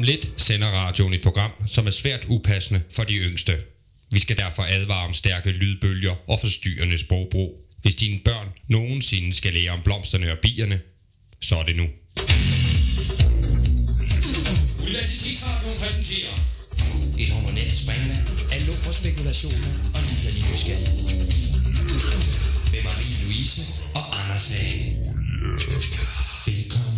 Om lidt sender radioen et program, som er svært upassende for de yngste. Vi skal derfor advare om stærke lydbølger og forstyrrende sprogbrug. Hvis dine børn nogensinde skal lære om blomsterne og bierne, så er det nu. Universitetsradioen præsenterer et hormonelt springvand af lumre spekulationer og liderlig nysgerrighed. Med Marie-Louise og Anders Hage. Velkommen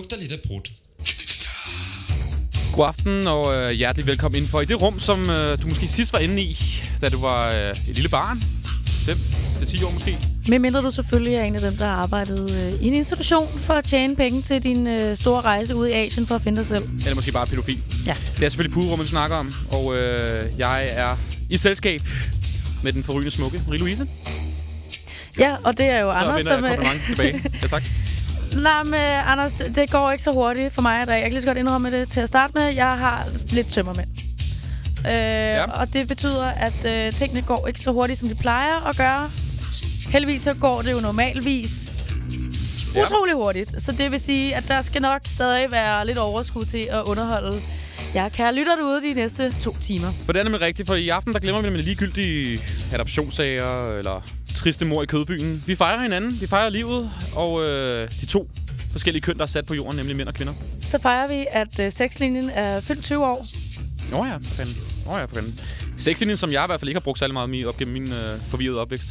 lugter lidt af brud. God aften og øh, hjertelig velkommen indenfor i det rum, som øh, du måske sidst var inde i, da du var øh, et lille barn. 5 til 10 år måske. Men mindre du selvfølgelig er en af dem, der har arbejdet øh, i en institution for at tjene penge til din øh, store rejse ud i Asien for at finde dig selv. Eller måske bare pædofil. Ja. Det er selvfølgelig puderummet, vi snakker om. Og øh, jeg er i selskab med den forrygende smukke Marie-Louise. Ja, og det er jo Så Anders, vender jeg som... øh, tilbage. Ja, tak. Nej, men Anders, det går ikke så hurtigt for mig i dag. Jeg kan lige så godt indrømme det til at starte med. Jeg har lidt tømmermænd. Øh, ja. Og det betyder, at øh, tingene går ikke så hurtigt, som de plejer at gøre. Heldigvis så går det jo normalvis Ja. utrolig hurtigt. Så det vil sige, at der skal nok stadig være lidt overskud til at underholde jer kære lytter derude de næste to timer. For det er nemlig rigtigt, for i aften der glemmer vi nemlig ligegyldige adoptionssager eller triste mor i kødbyen. Vi fejrer hinanden, vi fejrer livet, og øh, de to forskellige køn, der er sat på jorden, nemlig mænd og kvinder. Så fejrer vi, at øh, sexlinjen er fyldt 20 år. Nå ja, for fanden. Nå ja, for fanden. Sexlinjen, som jeg i hvert fald ikke har brugt særlig meget op gennem min øh, forvirrede opvækst.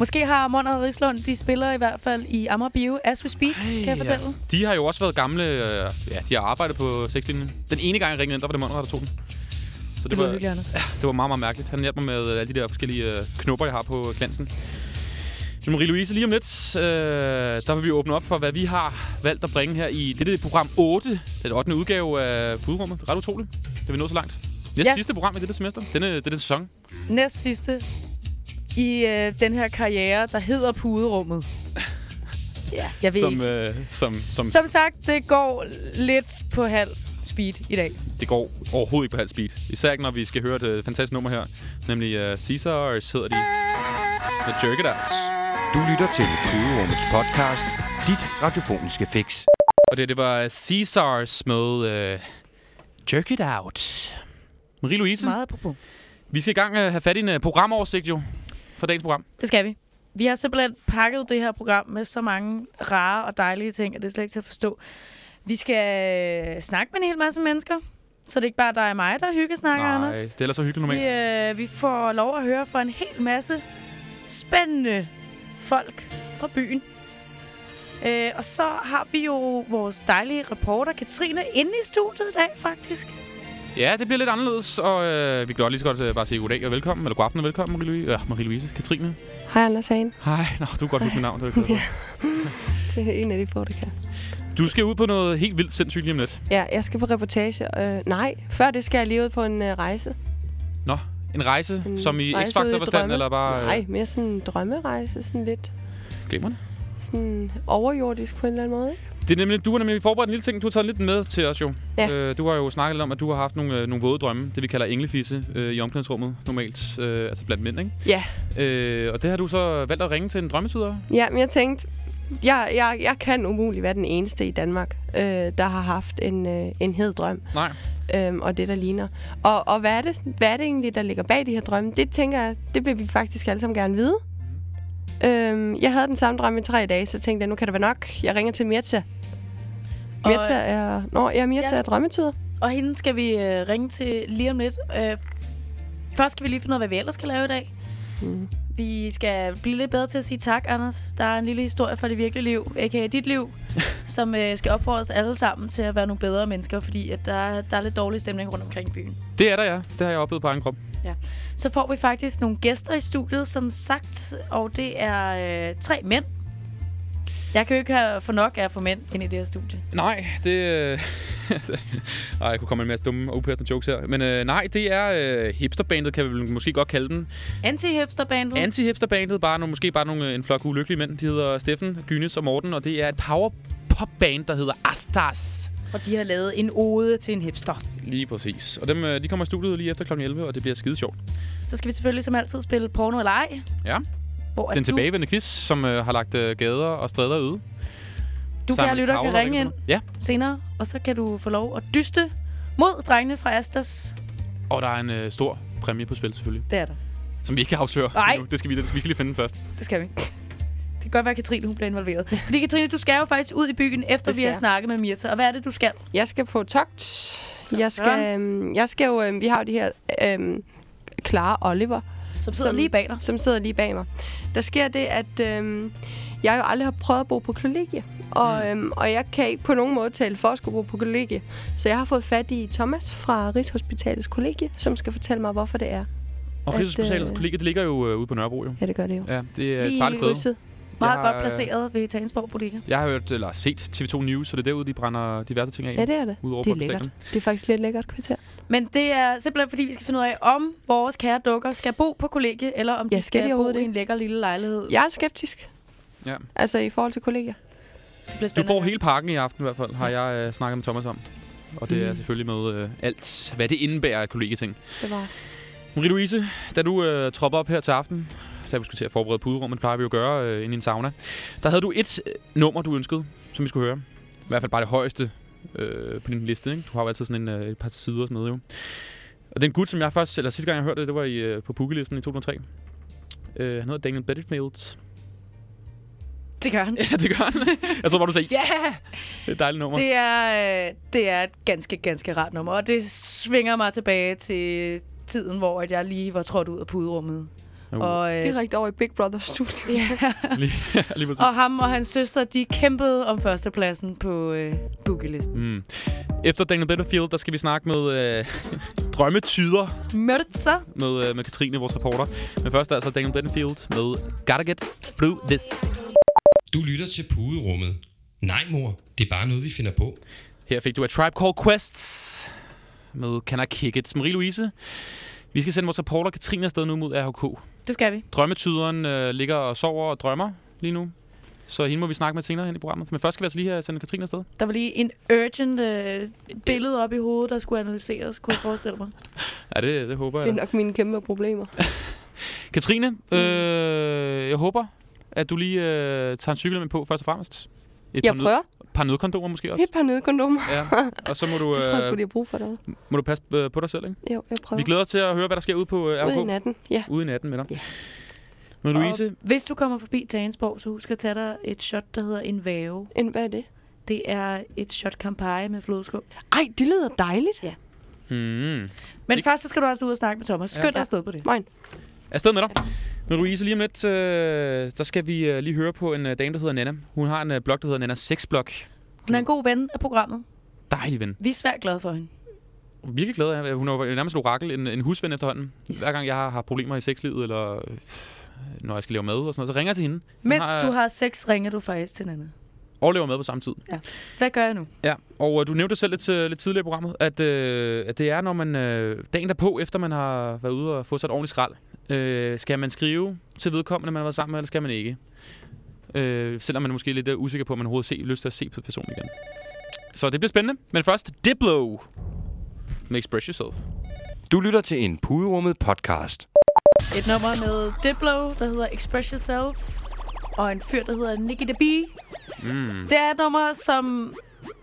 Måske har Mon og Rislund, de spiller i hvert fald i Amager Bio As We Speak, kan jeg fortælle. Ja. De har jo også været gamle, øh, ja, de har arbejdet på sexlinjen. Den ene gang, jeg ringede ind, der var det Monrad, der tog den. Så Det lyder hyggeligt, Anders. Ja, det var meget, meget mærkeligt. Han hjalp mig med øh, alle de der forskellige øh, knopper, jeg har på klansen. Så Marie-Louise, lige om lidt, øh, der vil vi åbne op for, hvad vi har valgt at bringe her i det, det er program 8. Den 8. udgave af Puderummet. Det er ret utroligt. Det er vi nået så langt. Det Ja. ja. sidste program i dette semester. Denne, denne sæson. Næst sidste i øh, den her karriere, der hedder Puderummet. Ja, jeg ved Som, ikke. øh, som, som, Som sagt, det går lidt på halv speed i dag. det går overhovedet ikke på halv speed. Især ikke, når vi skal høre et øh, fantastisk nummer her. Nemlig uh, Caesars hedder de. Med Jerk It Out. Du lytter til Puderummets podcast, dit radiofoniske fix. Og det, det var Caesars med uh, Jerk It Out. Marie-Louise, Meget apropos. vi skal i gang uh, have fat i en uh, programoversigt jo. For dagens program. Det skal vi. Vi har simpelthen pakket det her program med så mange rare og dejlige ting, at det er slet ikke til at forstå. Vi skal snakke med en hel masse mennesker, så det er ikke bare dig og mig, der hygge snakker, Nej, Anders. det er ellers så hyggeligt Vi, normalt. øh, vi får lov at høre fra en hel masse spændende folk fra byen. Øh, og så har vi jo vores dejlige reporter, Katrine, inde i studiet i dag, faktisk. Ja, det bliver lidt anderledes, og øh, vi kan godt lige så godt øh, bare sige goddag og velkommen, eller god aften og velkommen, Marie-Louise. Ja, Marie-Louise. Katrine. Hej, Anders Hagen. Hej. Nå, du kan godt huske mit navn. Det er for. Det er en af de få, der kan. Du skal ud på noget helt vildt sindssygt lige om lidt. Ja, jeg skal på reportage. Øh, nej, før det skal jeg lige ud på en øh, rejse. Nå, en rejse, En som i rejse ud X-Factor forstand, eller bare... Nej, mere sådan en drømmerejse. Sådan lidt Glimrende. sådan overjordisk på en eller anden måde. Ikke? Det er nemlig, du har nemlig forberedt en lille ting. Du har taget lidt med til os jo. Ja. Øh, du har jo snakket lidt om, at du har haft nogle, øh, nogle våde drømme. Det vi kalder englefisse øh, i omklædningsrummet normalt. Øh, altså blandt mænd, ikke? Ja. Øh, og det har du så valgt at ringe til en drømmetyder. Ja, men jeg tænkte, jeg, jeg, jeg kan umuligt være den eneste i Danmark, øh, der har haft en, øh, en hed drøm. Nej. Øhm, og det, der ligner. Og, og hvad, er det, hvad er det egentlig, der ligger bag de her drømme? Det tænker jeg, det vil vi faktisk alle sammen gerne vide. Øhm, jeg havde den samme drøm i tre dage, så tænkte jeg, nu kan det være nok. Jeg ringer til Mirta. Og- Mirta er... Nå, ja, Mirta Ja. er drømmetyder. Og hende skal vi øh, ringe til lige om lidt. Øh, først skal vi lige finde ud af, hvad vi ellers skal lave i dag. Mm. Vi skal blive lidt bedre til at sige tak, Anders. Der er en lille historie fra det virkelige liv, a.k.a. dit liv, som øh, skal opfordre os alle sammen til at være nogle bedre mennesker, fordi at der, er- der er lidt dårlig stemning rundt omkring i byen. Det er der, ja. Det har jeg oplevet på egen krop. Så får vi faktisk nogle gæster i studiet, som sagt, og det er øh, tre mænd. Jeg kan jo ikke have for nok af at få mænd ind i det her studie. Nej, det... Øh... Ej, jeg kunne komme med en masse dumme og upassende jokes her. Men øh, nej, det er øh, hipsterbandet, kan vi måske godt kalde den. Anti-hipster-bandet. Anti-hipsterbandet, bare nogle, måske bare nogle, øh, en flok ulykkelige mænd. De hedder Steffen, Gynes og Morten, og det er et power pop band, der hedder Astas. Og de har lavet en ode til en hipster. Lige præcis. Og dem, øh, de kommer i studiet lige efter kl. 11, og det bliver skide sjovt. Så skal vi selvfølgelig som altid spille porno eller ej. Ja. hvor Den tilbagevendende quiz, som øh, har lagt øh, gader og stræder øde. du kære lytter, kan ringe ind. Ja, senere, og så kan du få lov at dyste mod drengene fra Astas. og der er en øh, stor præmie på spil selvfølgelig, Det er der. som vi ikke kan afsløre Nej. endnu. Det skal vi, det, vi skal lige finde den først. Det skal vi. Det kan godt være, at Katrine hun bliver involveret. Fordi Katrine, du skal jo faktisk ud i byen, efter vi har jeg. snakket med Mirta. Og hvad er det, du skal? Jeg skal på togt. Jeg skal, øhm, jeg skal jo, øhm, vi har jo de her øhm, Clara Oliver, Som sidder Som- lige bag dig. som sidder lige bag mig. Der sker det, at øhm, jeg jo aldrig har prøvet at bo på kollegie. Og, øhm, og jeg kan ikke på nogen måde tale for at skulle bo på kollegie. Så jeg har fået fat i Thomas fra Rigshospitalets kollegie, som skal fortælle mig, hvorfor det er. Og Rigshospitalets øh, kollega, det ligger jo øh, ude på Nørrebro jo. Ja, det gør det jo. Ja, det er et farligt sted. Meget Jeg har, godt placeret ved Tagensborg Bodega. Jeg har hørt, eller set TV2 News, så det er derude, de brænder diverse ting af. Ja, det er det. Udover Det er lækkert. stadion. Det er faktisk lidt lækkert kvarter. Men det er simpelthen, fordi vi skal finde ud af, om vores kære dukker skal bo på kollegie, eller om de Ja, skal skal, de bo i det? en lækker lille lejlighed. Jeg er skeptisk. Ja. Altså i forhold til kolleger. Det Du får hele pakken i aften i hvert fald, har jeg øh, snakket med Thomas om. Og det er Mm. selvfølgelig med øh, alt, hvad det indebærer af kollegeting. Det var Marie-Louise, da du øh, tropper op her til aften, da vi skulle til at forberede puderummet, plejer vi jo at gøre øh, inde i en sauna, der havde du et øh, nummer, du ønskede, som vi skulle høre. I hvert fald bare det højeste øh, på din liste, ikke? Du har jo altid sådan en, øh, et par sider med, jo. Og den gut, som jeg først, eller sidste gang jeg hørte det, det var i, øh, på Pukkelisten i 2003. Øh, han hedder Daniel Bedingfield. Det gør han. Ja, det gør han. jeg tror bare, du sagde, ja! Yeah! Det er et dejligt nummer. Det er, øh, det er et ganske, ganske rart nummer, og det svinger mig tilbage til tiden, hvor at jeg lige var trådt ud af puderummet. Jo, Og, øh, direkte over i Big Brother studio. ja, lige, lige præcis. og ham og hans søster, de kæmpede om førstepladsen på øh, bookelisten. Mm. Efter Daniel Betterfield, der skal vi snakke med øh, drømmetyder Mørtser. med, øh, med Katrine, vores reporter. Men først er altså Daniel Betterfield med Gotta Get Through This. Du lytter til puderummet. Nej, mor. Det er bare noget, vi finder på. Her fik du A Tribe Called Quest med Can I Kick It. Marie-Louise, vi skal sende vores reporter Katrine afsted nu mod RHK. Det skal vi. Drømmetyderen øh, ligger og sover og drømmer lige nu. Så hende må vi snakke med senere hen i programmet. Men først skal vi altså lige have sendt Katrine afsted. Der var lige en urgent øh, billede op i hovedet, der skulle analyseres, kunne jeg forestille mig. Ja, det, det håber jeg. Det er nok mine kæmpe problemer. Katrine, øh, jeg håber, at du lige øh, tager en cykel med på først og fremmest. Et Jeg par, nød, prøver. par nødkondomer måske også. Et par nødkondomer. Ja. Og så må du, Det tror jeg sgu, øh, de har brug for derude. må du passe øh, på dig selv, ikke? Jo, jeg prøver. Vi glæder os til at høre, hvad der sker ude på øh, RK. Ude i natten. Ja. Ude i natten med dig. Ja. Men Louise, Og hvis du kommer forbi Tagensborg, så husk at tage dig et shot, der hedder en væve. En, hvad er det? Det er et shot Campari med flødeskum. Ej, det lyder dejligt. hmm. Men Det- først så skal du også ud og snakke med Thomas. Skynd Ja. dig afsted på det. Moin. afsted med dig. Men Louise, lige om lidt, øh, der skal vi øh, lige høre på en øh, dame, der hedder Nana. Hun har en øh, blog, der hedder Nana Sexblog. Hun er en god ven af programmet. Dejlig ven. Vi er svært glade for hende. Virkelig glad af. Hun er jo nærmest et orakel, en, en husven efterhånden. Yes. Hver gang jeg har, har problemer i sexlivet, eller øh, når jeg skal lave mad og sådan noget, så ringer jeg til hende. Hun Mens har, du har sex, ringer du faktisk til Nana. Og laver mad på samme tid. Hvad gør jeg nu? Ja, og øh, du nævnte selv lidt, øh, lidt tidligere i programmet, at, øh, at det er, når man øh, dagen derpå, efter man har været ude og få sig et ordentligt skrald, øh, skal man skrive til vedkommende, man har været sammen med, eller skal man ikke? Øh, selvom man er måske lidt øh, usikker på, om man overhovedet se, lyst til at se på personen igen. Så det bliver spændende. Men først, Diplo med Express Yourself. Du lytter til en Puderummet podcast. Et nummer med Diplo, der hedder Express Yourself. Og en fyr, der hedder Nicky the Bee. Mm. Det er et nummer, som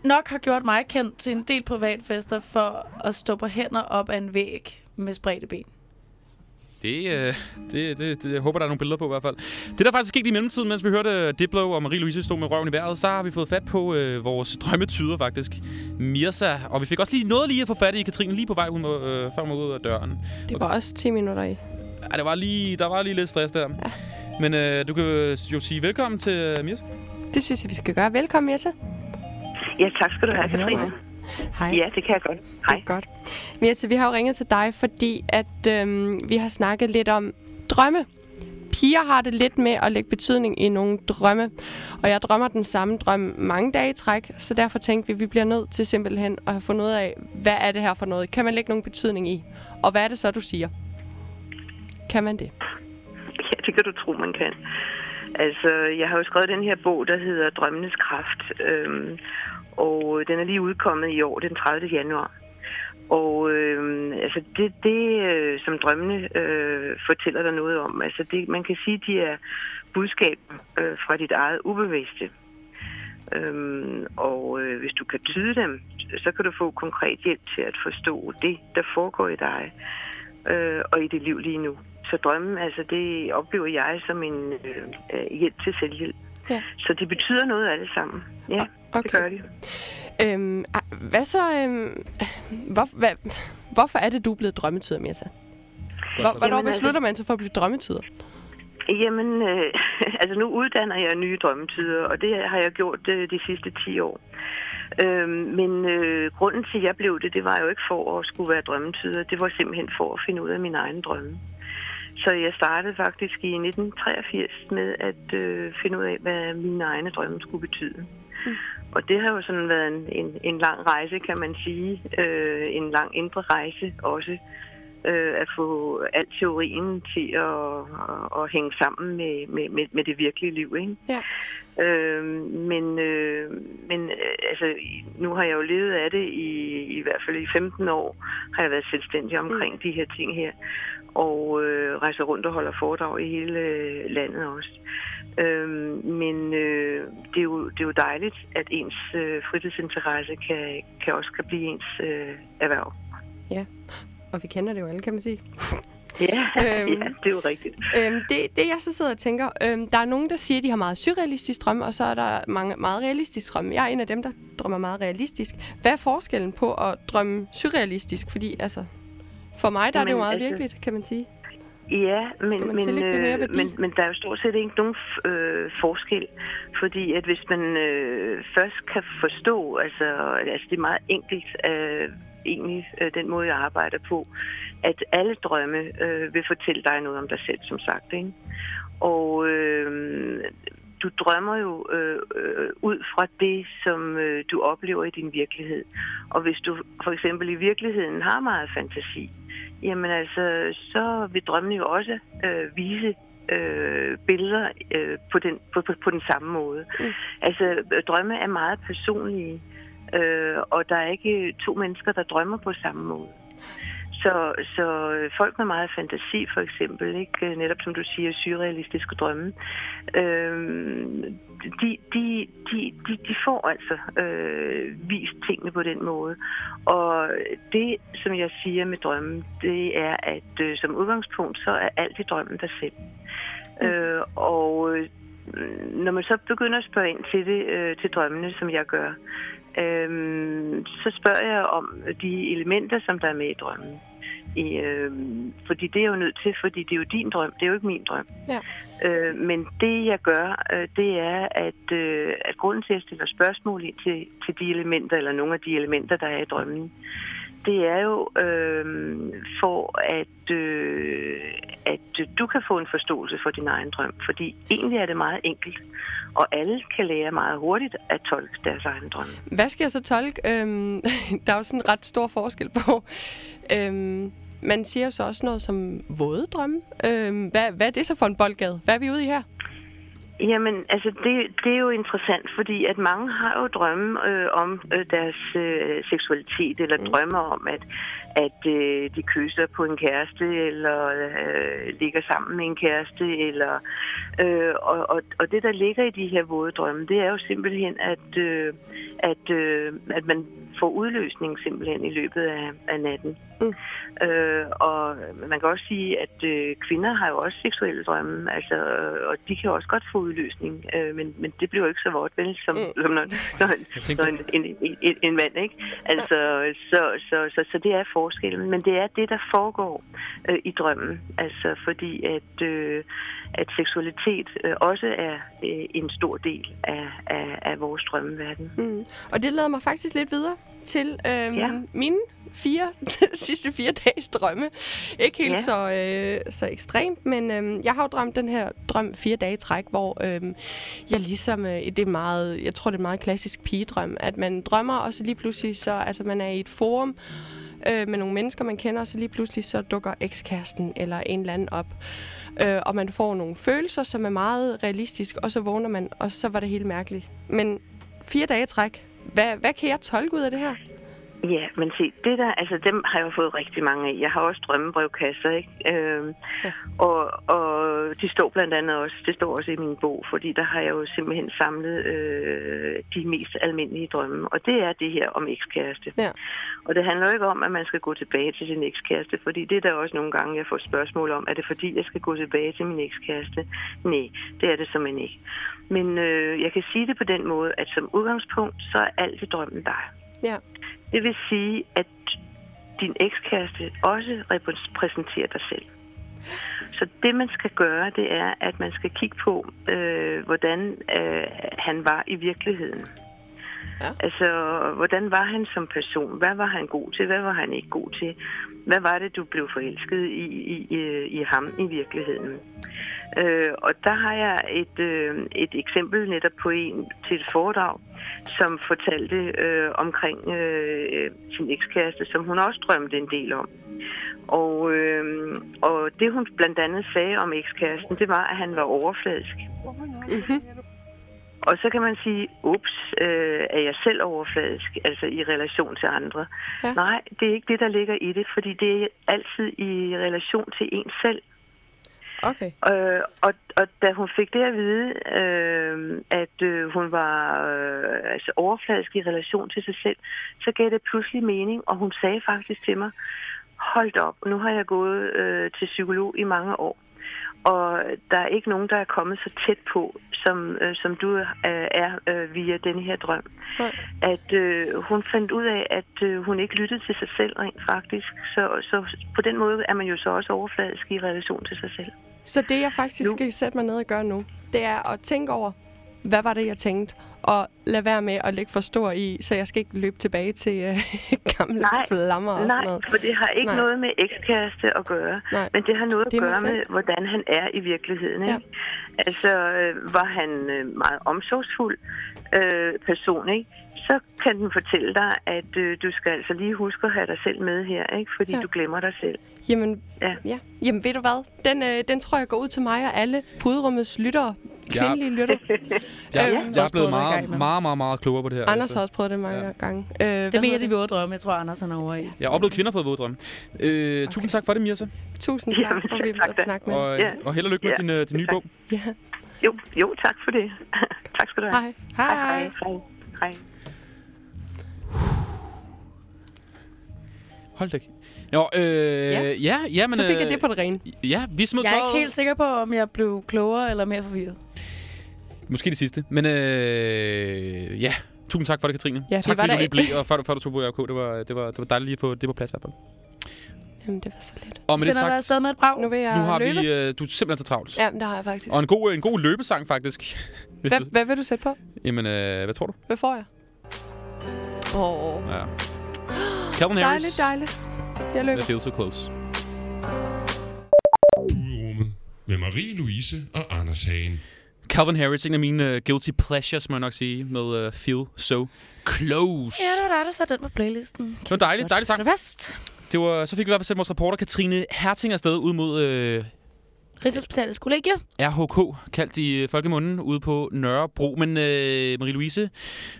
nok har gjort mig kendt til en del privatfester for at stå på hænder op ad en væg med spredte ben. Det, øh, det, det, det, jeg håber, der er nogle billeder på i hvert fald. Det, der faktisk skete i mellemtiden, mens vi hørte Diplo og Marie-Louise stå med røven i vejret, så har vi fået fat på øh, vores drømmetyder faktisk. Mirza. Og vi fik også lige noget lige at få fat i Katrine lige på vej, hun var, øh, før hun var ude af døren. Det var også 10 minutter i. Ja, det var lige, der var lige lidt stress der. Ja. Men øh, du kan jo sige velkommen til øh, Mirza. Det synes jeg, vi skal gøre. Velkommen, Jesse. Ja, tak skal du have, Katrine. Hej. Ja, det kan jeg godt. Det Hej. er godt. Mirte, vi har jo ringet til dig, fordi at øhm, vi har snakket lidt om drømme. Piger har det lidt med at lægge betydning i nogle drømme. Og jeg drømmer den samme drøm mange dage i træk, så derfor tænkte vi, at vi bliver nødt til simpelthen at have fundet ud af, hvad er det her for noget? Kan man lægge nogen betydning i? Og hvad er det så, du siger? Kan man det? Ja, det kan du tro, man kan. Altså, jeg har jo skrevet den her bog, der hedder Drømmenes Kraft. Øhm, og øh, den er lige udkommet i år, den 30. januar. Og øh, altså det, det øh, som drømmene øh, fortæller dig noget om, altså det, man kan sige, de er budskab øh, fra dit eget ubevidste. Øhm, og øh, hvis du kan tyde dem, så kan du få konkret hjælp til at forstå det, der foregår i dig øh, og i dit liv lige nu. Så drømmen, altså det oplever jeg som en øh, hjælp til selvhjælp. Ja. Så det betyder noget alle sammen. Ja, okay. det gør de. Øhm, hvad så... Øhm, hvor, hvad, hvorfor er det, du er blevet drømmetyder, Mirza? Hvor, hvornår altså- beslutter man sig for at blive drømmetyder? Jamen, øh, altså nu uddanner jeg nye drømmetider, og det har jeg gjort øh, de sidste 10 år. Øh, men øh, grunden til, at jeg blev det, det var jo ikke for at skulle være drømmetider. Det var simpelthen for at finde ud af min egen drømme. Så jeg startede faktisk i 1983 med at øh, finde ud af, hvad mine egne drømme skulle betyde. Mm. Og det har jo sådan været en, en, en lang rejse, kan man sige. Øh, en lang indre rejse også øh, at få al teorien til at, at, at hænge sammen med, med, med, med det virkelige liv. Ikke? Ja. Øh, men øh, men øh, altså, nu har jeg jo levet af det i, i hvert fald i 15 år, har jeg været selvstændig omkring mm. de her ting her, og øh, rejser rundt og holder foredrag i hele øh, landet også. Øh, men øh, det, er jo, det er jo dejligt, at ens øh, fritidsinteresse kan, kan også kan blive ens øh, erhverv. Ja, og vi kender det jo alle, kan man sige. Ja, øhm, ja det er jo rigtigt. Øhm, det, det, jeg så sidder og tænker, øhm, der er nogen, der siger, at de har meget surrealistisk drømme, og så er der mange meget realistisk drømme. Jeg er en af dem, der drømmer meget realistisk. Hvad er forskellen på at drømme surrealistisk? Fordi altså, for mig der men, er det jo meget altså, virkeligt, kan man sige. Ja, men, men, øh, men, men der er jo stort set ikke nogen øh, forskel, fordi at hvis man øh, først kan forstå, altså, altså det er meget enkelt, øh, egentlig øh, den måde, jeg arbejder på, at alle drømme øh, vil fortælle dig noget om dig selv, som sagt. Ikke? Og øh, du drømmer jo øh, øh, ud fra det, som øh, du oplever i din virkelighed. Og hvis du for eksempel i virkeligheden har meget fantasi, jamen altså, så vil drømmene jo også øh, vise øh, billeder øh, på, den, på, på, på den samme måde. Mm. Altså, drømme er meget personlige. Øh, Øh, og der er ikke to mennesker, der drømmer på samme måde. Så, så folk med meget fantasi, for eksempel, ikke øh, netop som du siger, surrealistiske drømme, øh, de, de, de, de, de får altså øh, vist tingene på den måde. Og det, som jeg siger med drømmen, det er, at øh, som udgangspunkt, så er alt i drømmen der selv. Mm. Øh, og øh, når man så begynder at spørge ind til det, øh, til drømmene, som jeg gør, øhm, så spørger jeg om de elementer, som der er med i drømmen. I, øh, fordi det er jo nødt til, fordi det er jo din drøm, det er jo ikke min drøm. Ja. Øh, men det jeg gør, øh, det er, at, øh, at grunden til, at jeg stiller spørgsmål ind til, til de elementer, eller nogle af de elementer, der er i drømmen, det er jo øh, for, at, øh, at du kan få en forståelse for din egen drøm. Fordi egentlig er det meget enkelt, og alle kan lære meget hurtigt at tolke deres egen drøm. Hvad skal jeg så tolke? Øhm, der er jo sådan en ret stor forskel på... Øhm, man siger så også noget som våde drømme. Øhm, hvad, hvad er det så for en boldgade? Hvad er vi ude i her? Jamen, altså, det, det er jo interessant, fordi at mange har jo drømme øh, om øh, deres øh, seksualitet, eller mm. drømmer om, at, at øh, de kysser på en kæreste, eller øh, ligger sammen med en kæreste, eller øh, og, og, og det, der ligger i de her våde drømme, det er jo simpelthen, at, øh, at, øh, at man får udløsning simpelthen i løbet af, af natten. Mm. Øh, og man kan også sige, at øh, kvinder har jo også seksuelle drømme, altså, og de kan også godt få udløsning, øh, men, men det bliver jo ikke så vådt, vel, som, mm. som når, når, når en, en, en, en mand, ikke? Altså, så, så, så, så det er forskellen, men det er det, der foregår øh, i drømmen, altså fordi at, øh, at seksualitet øh, også er øh, en stor del af, af, af vores drømmeverden. Mm. Og det leder mig faktisk lidt videre til øhm, ja. mine fire sidste fire dages drømme. Ikke helt ja. så, øh, så ekstremt, men øh, jeg har jo drømt den her drøm fire dage træk, hvor øh, jeg ligesom, øh, det er meget, jeg tror det er meget klassisk pigedrøm, at man drømmer, og så lige pludselig, så altså man er i et forum, øh, med nogle mennesker, man kender, og så lige pludselig så dukker ekskæresten eller en eller anden op. Øh, og man får nogle følelser, som er meget realistisk, og så vågner man, og så var det helt mærkeligt. Men fire dage træk, hvad, hvad kan jeg tolke ud af det her? Ja, men se, det der, altså dem har jeg fået rigtig mange af. Jeg har også drømmebrevkasser, ikke? Øh, ja. og, og de står blandt andet også, det står også i min bog, fordi der har jeg jo simpelthen samlet øh, de mest almindelige drømme. Og det er det her om ekskæreste. Ja. Og det handler jo ikke om, at man skal gå tilbage til sin ekskæreste, fordi det er der også nogle gange, jeg får spørgsmål om, er det fordi, jeg skal gå tilbage til min ekskæreste? Nej, det er det simpelthen ikke. Men øh, jeg kan sige det på den måde, at som udgangspunkt, så er alt i drømmen dig. Ja. Det vil sige, at din ekskæreste også repræsenterer dig selv. Så det, man skal gøre, det er, at man skal kigge på, øh, hvordan øh, han var i virkeligheden. Ja. Altså, hvordan var han som person? Hvad var han god til? Hvad var han ikke god til? Hvad var det, du blev forelsket i, i, i, i ham i virkeligheden? Øh, og der har jeg et, øh, et eksempel netop på en til et foredrag, som fortalte øh, omkring øh, sin ekskæreste, som hun også drømte en del om. Og, øh, og det hun blandt andet sagde om ekskæresten, det var, at han var overfladisk. Mm-hmm. Og så kan man sige, ups, øh, er jeg selv overfladisk, altså i relation til andre? Ja. Nej, det er ikke det, der ligger i det, fordi det er altid i relation til en selv. Okay. Øh, og, og da hun fik det at vide, øh, at øh, hun var øh, altså overfladisk i relation til sig selv, så gav det pludselig mening, og hun sagde faktisk til mig, hold op, nu har jeg gået øh, til psykolog i mange år, og der er ikke nogen, der er kommet så tæt på, som, øh, som du øh, er øh, via denne her drøm. Ja. At øh, hun fandt ud af, at øh, hun ikke lyttede til sig selv rent faktisk. Så, så på den måde er man jo så også overfladisk i relation til sig selv. Så det, jeg faktisk nu. skal sætte mig ned og gøre nu, det er at tænke over, hvad var det, jeg tænkte? Og lad være med at lægge for stor i, så jeg skal ikke løbe tilbage til øh, gamle nej, flammer og nej, sådan noget. for det har ikke nej. noget med ekskæreste at gøre. Nej. Men det har noget det at gøre med, hvordan han er i virkeligheden. Ikke? Ja. Altså, øh, var han øh, meget omsorgsfuld øh, person, ikke? så kan den fortælle dig, at øh, du skal altså lige huske at have dig selv med her, ikke? fordi ja. du glemmer dig selv. Jamen, ja. Ja. Jamen ved du hvad? Den, øh, den tror jeg går ud til mig og alle puderummets lyttere. Kvindelige lytter. jeg, jeg, jeg er blevet meget, meget, meget, meget klogere på det her. Anders har også prøvet det mange ja. gange. Øh, det er mere de våde drømme. Jeg tror, Anders er over i. Jeg har oplevet kvinder fået våde drømme. Øh, okay. Tusind tak for det, Mirza. Tusind tak for, at vi ville snakke med. Og, ja. og held og lykke med ja. din, uh, din nye bog. Ja. Jo, jo, tak for det. tak skal du have. Hej. Hej. Hej. Hej. Hej. Hold da Jo, øh, ja. ja, ja, men... Så fik jeg det på det rene. Ja, vi smed Jeg er ikke helt sikker på, om jeg blev klogere eller mere forvirret. Måske det sidste. Men øh, ja, tusind tak for det, Katrine. Ja, tak fordi du lige blev, og før, før du tog på RK. Det var, det, var, det var dejligt lige at få det på plads i hvert fald. Jamen, det var så let. Og med Sender det sagt, afsted med et brag. Nu vil jeg nu har løbe. vi, øh, du er simpelthen så travlt. Ja, det har jeg faktisk. Og en god, en god løbesang, faktisk. Hvad, hvad vil du sætte på? Jamen, øh, hvad tror du? Hvad får jeg? Åh. Oh. Ja. Calvin Harris. Dejligt, dejligt. Jeg løber. I feel so close. Udrummet med Marie-Louise og Anders Hagen. Calvin Harris, en af mine uh, guilty pleasures, må jeg nok sige, med uh, Feel So Close. Ja, det var dig, der satte den på playlisten. Det var dejligt, dejligt sang. Det var, så fik vi i hvert fald sendt vores reporter Katrine Herting afsted ud mod øh, Rigshospitalets kollegie. RHK, kaldt i øh, folkemunden, ude på Nørrebro. Men øh, Marie-Louise,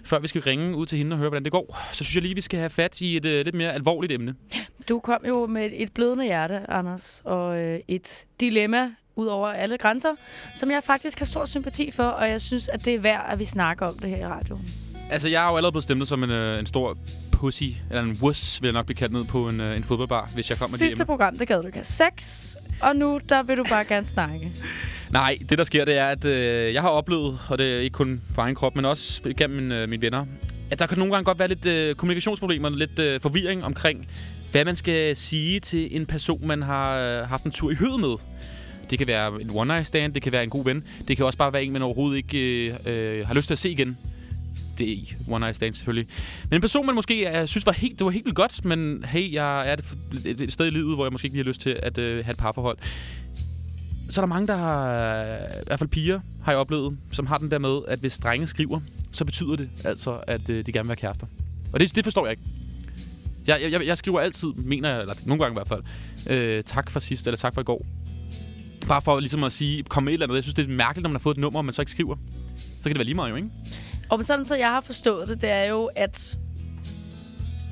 før vi skal ringe ud til hende og høre, hvordan det går, så synes jeg lige, vi skal have fat i et øh, lidt mere alvorligt emne. Du kom jo med et, et blødende hjerte, Anders, og øh, et dilemma ud over alle grænser, som jeg faktisk har stor sympati for, og jeg synes, at det er værd, at vi snakker om det her i radioen. Altså, jeg er jo allerede blevet stemt som en, øh, en stor pussy, eller en wuss, vil jeg nok blive kaldt ned på en, øh, en fodboldbar, hvis jeg kommer Sidste program, det gad du ikke have sex, og nu, der vil du bare gerne snakke. Nej, det der sker, det er, at øh, jeg har oplevet, og det er ikke kun på egen krop, men også gennem mine, øh, mine venner, at der kan nogle gange godt være lidt øh, kommunikationsproblemer, lidt øh, forvirring omkring, hvad man skal sige til en person, man har øh, haft en tur i høet med. Det kan være en one night stand, det kan være en god ven, det kan også bare være en, man overhovedet ikke øh, har lyst til at se igen det er one night stand selvfølgelig. Men en person, man måske jeg synes var helt, det var helt vildt godt, men hey, jeg er et, et sted i livet, hvor jeg måske ikke lige har lyst til at øh, have et parforhold. Så er der mange, der har, i hvert fald piger, har jeg oplevet, som har den der med, at hvis drenge skriver, så betyder det altså, at øh, de gerne vil være kærester. Og det, det forstår jeg ikke. Jeg, jeg, jeg skriver altid, mener jeg, eller nogle gange i hvert fald, øh, tak for sidst, eller tak for i går. Bare for ligesom at sige, kom med et eller andet. Jeg synes, det er mærkeligt, når man har fået et nummer, og man så ikke skriver. Så kan det være lige meget jo, ikke? Og sådan, så jeg har forstået det, det er jo, at,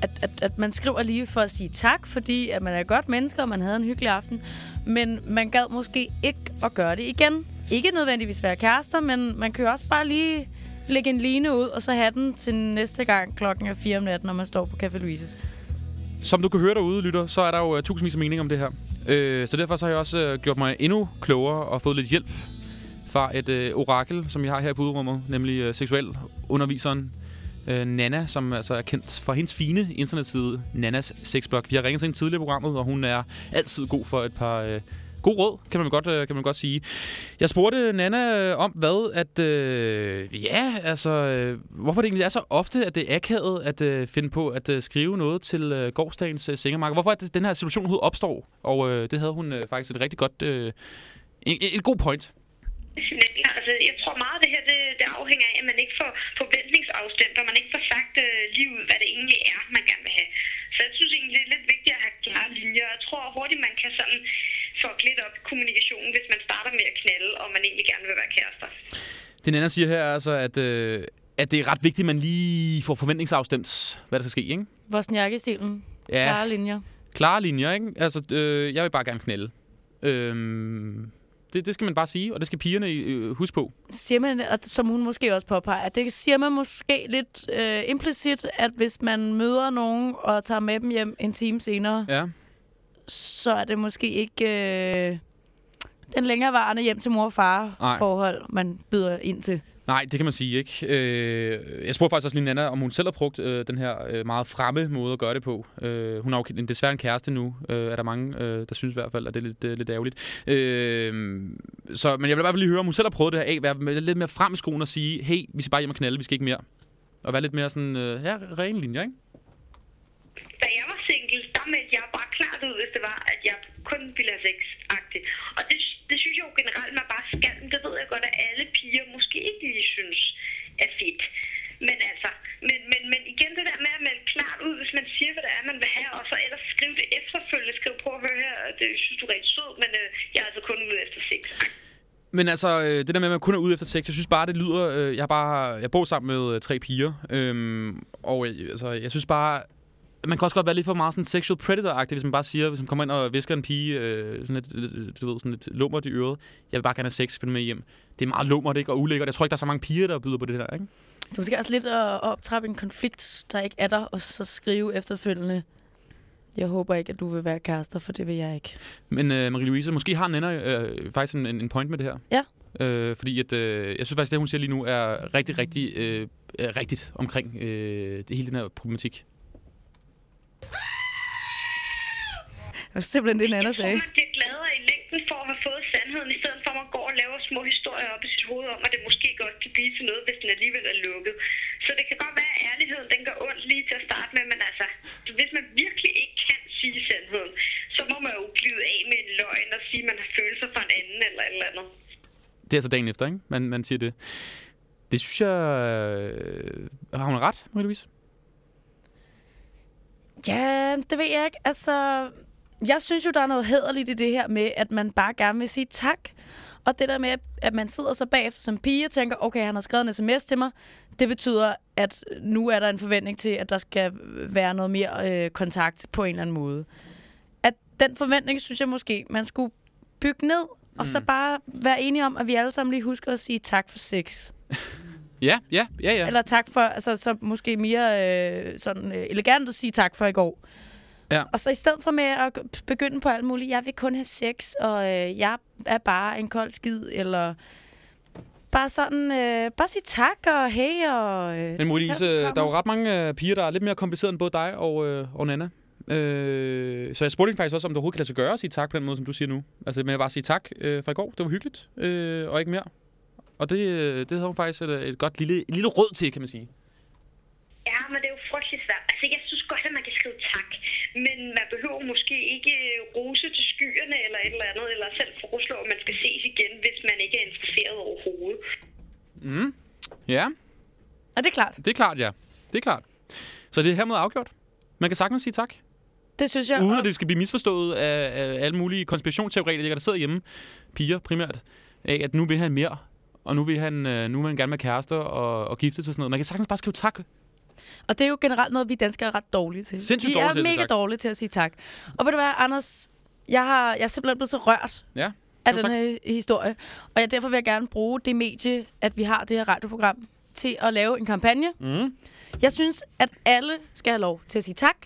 at, at, at man skriver lige for at sige tak, fordi at man er et godt menneske, og man havde en hyggelig aften. Men man gad måske ikke at gøre det igen. Ikke nødvendigvis være kærester, men man kan jo også bare lige lægge en line ud, og så have den til næste gang klokken er 4 om natten, når man står på Café Louises. Som du kan høre derude, lytter, så er der jo øh, tusindvis af meninger om det her. Øh, så derfor så har jeg også øh, gjort mig endnu klogere og fået lidt hjælp fra et øh, orakel, som vi har her på udrummet, nemlig øh, seksuel underviseren øh, Nana, som altså er kendt fra hendes fine internetside, Nanas Sexblog. Vi har ringet til hende tidligere i programmet, og hun er altid god for et par... Øh, god råd, kan man godt, øh, kan man godt sige. Jeg spurgte Nana øh, om, hvad at... Øh, ja, altså... Øh, hvorfor det egentlig er så ofte, at det er akavet at øh, finde på at øh, skrive noget til øh, gårdsdagens øh, sengemarked. Hvorfor at den her situation overhovedet opstår. Og øh, det havde hun øh, faktisk et rigtig godt... Øh, et, et god point signaler. Altså, jeg tror meget, det her det, det afhænger af, at man ikke får forventningsafstemt, og man ikke får sagt øh, lige ud, hvad det egentlig er, man gerne vil have. Så jeg synes egentlig, det er lidt vigtigt at have klare linjer. Jeg tror hurtigt, man kan sådan få lidt op i kommunikationen, hvis man starter med at knalde, og man egentlig gerne vil være kærester. Den anden siger her altså, at, øh, at det er ret vigtigt, at man lige får forventningsafstemt, hvad der skal ske, ikke? Vosniak-stilen. Ja. Klare linjer. Klare linjer, ikke? Altså, øh, jeg vil bare gerne knælde. Øhm, det, det skal man bare sige, og det skal pigerne øh, huske på. Siger man, at, som hun måske også påpeger, det siger man måske lidt øh, implicit, at hvis man møder nogen og tager med dem hjem en time senere, ja. så er det måske ikke øh, den længerevarende hjem til mor og far Nej. forhold, man byder ind til. Nej, det kan man sige ikke. Øh, jeg spurgte faktisk også lige Nana, om hun selv har brugt øh, den her øh, meget fremme måde at gøre det på. Øh, hun har jo desværre en kæreste nu, øh, er der mange, øh, der synes i hvert fald, at det er lidt, øh, lidt ærgerligt. Øh, så, men jeg vil i hvert fald lige høre, om hun selv har prøvet det her af, være lidt mere frem i skoen og sige, hey, vi skal bare hjem og knalde, vi skal ikke mere. Og være lidt mere sådan, øh, her, ren linje, ikke? Da jeg var single, meldte jeg bare klart ud, hvis det var, at jeg kun ville have sex -agtigt. Og det, det synes jeg jo generelt, man bare skal. Det ved jeg godt, at alle piger måske ikke lige synes er fedt. Men altså, men, men, men igen det der med at melde klart ud, hvis man siger, hvad det er, man vil have, og så ellers skrive det efterfølgende. Skriv på at høre her, det synes du er rigtig sød, men øh, jeg er altså kun ude efter sex. Men altså, øh, det der med, at man kun er ude efter sex, jeg synes bare, det lyder... Øh, jeg, bare, jeg bor sammen med øh, tre piger, øhm, og øh, altså, jeg synes bare, man kan også godt være lidt for meget sådan sexual predator-agtig, hvis man bare siger, hvis man kommer ind og visker en pige øh, sådan lidt, du ved, sådan lidt lummert i øret. Jeg vil bare gerne have sex, finde med hjem. Det er meget lummert, ikke? Og ulækkert. Jeg tror ikke, der er så mange piger, der byder på det der, ikke? Det er måske også lidt at optrappe en konflikt, der ikke er der, og så skrive efterfølgende. Jeg håber ikke, at du vil være kærester, for det vil jeg ikke. Men uh, Marie-Louise, måske har Nana øh, faktisk en, en point med det her. Ja. Øh, fordi at, øh, jeg synes faktisk, det hun siger lige nu er rigtig, rigtig øh, rigtigt omkring øh, det hele den her problematik. Det var simpelthen det, Nana sagde. Man bliver gladere i længden for at have fået sandheden, i stedet for at man går og laver små historier op i sit hoved om, at det måske godt kan blive til noget, hvis den alligevel er lukket. Så det kan godt være, at ærligheden den gør ondt lige til at starte med, men altså, hvis man virkelig ikke kan sige sandheden, så må man jo blive af med en løgn og sige, at man har følelser for en anden eller et eller andet. Det er altså dagen efter, ikke? Man, man siger det. Det synes jeg... Øh, har hun ret, Marie-Louise? Ja, det ved jeg ikke. Altså, jeg synes jo, der er noget hederligt i det her med, at man bare gerne vil sige tak. Og det der med, at man sidder så bagefter som pige og tænker, okay, han har skrevet en sms til mig. Det betyder, at nu er der en forventning til, at der skal være noget mere øh, kontakt på en eller anden måde. At den forventning, synes jeg måske, man skulle bygge ned, og mm. så bare være enige om, at vi alle sammen lige husker at sige tak for sex. Ja, ja, ja, ja. Eller tak for, altså så måske mere øh, sådan øh, elegant at sige tak for i går. Ja. Og så i stedet for med at begynde på alt muligt, jeg vil kun have sex, og øh, jeg er bare en kold skid, eller bare sådan, øh, bare sige tak og hey og... Øh, Men Molise, der er jo ret mange øh, piger, der er lidt mere kompliceret end både dig og, øh, og Nana. Øh, så jeg spurgte faktisk også, om det overhovedet kan lade sig gøre at sige tak på den måde, som du siger nu. Altså med at bare sige tak øh, fra i går. Det var hyggeligt, øh, og ikke mere. Og det, øh, det havde hun faktisk et, et godt lille, et lille råd til, kan man sige. Ja, men det er jo frygtelig svært. Altså, jeg synes godt, at man kan skrive tak. Men man behøver måske ikke rose til skyerne eller et eller andet, eller selv foreslå, at man skal ses igen, hvis man ikke er interesseret overhovedet. Mm. Ja. Er det klart? Det er klart, ja. Det er klart. Så det er hermed afgjort. Man kan sagtens sige tak. Det synes jeg. Uden at det skal blive misforstået af, af alle mulige konspirationsteoretikere, der sidder hjemme, piger primært, af at nu vil han mere, og nu vil han, øh, nu vil han gerne være kærester og, og gifte sig og sådan noget. Man kan sagtens bare skrive tak Og det er jo generelt noget, vi danskere er ret dårlige til. Sindssygt vi er dårlige til mega dårlige til at sige tak. Og ved du hvad, Anders? Jeg, har, jeg er simpelthen blevet så rørt Ja. af den tak. her historie. Og jeg, derfor vil jeg gerne bruge det medie, at vi har det her radioprogram, til at lave en kampagne. Mm. Jeg synes, at alle skal have lov til at sige tak,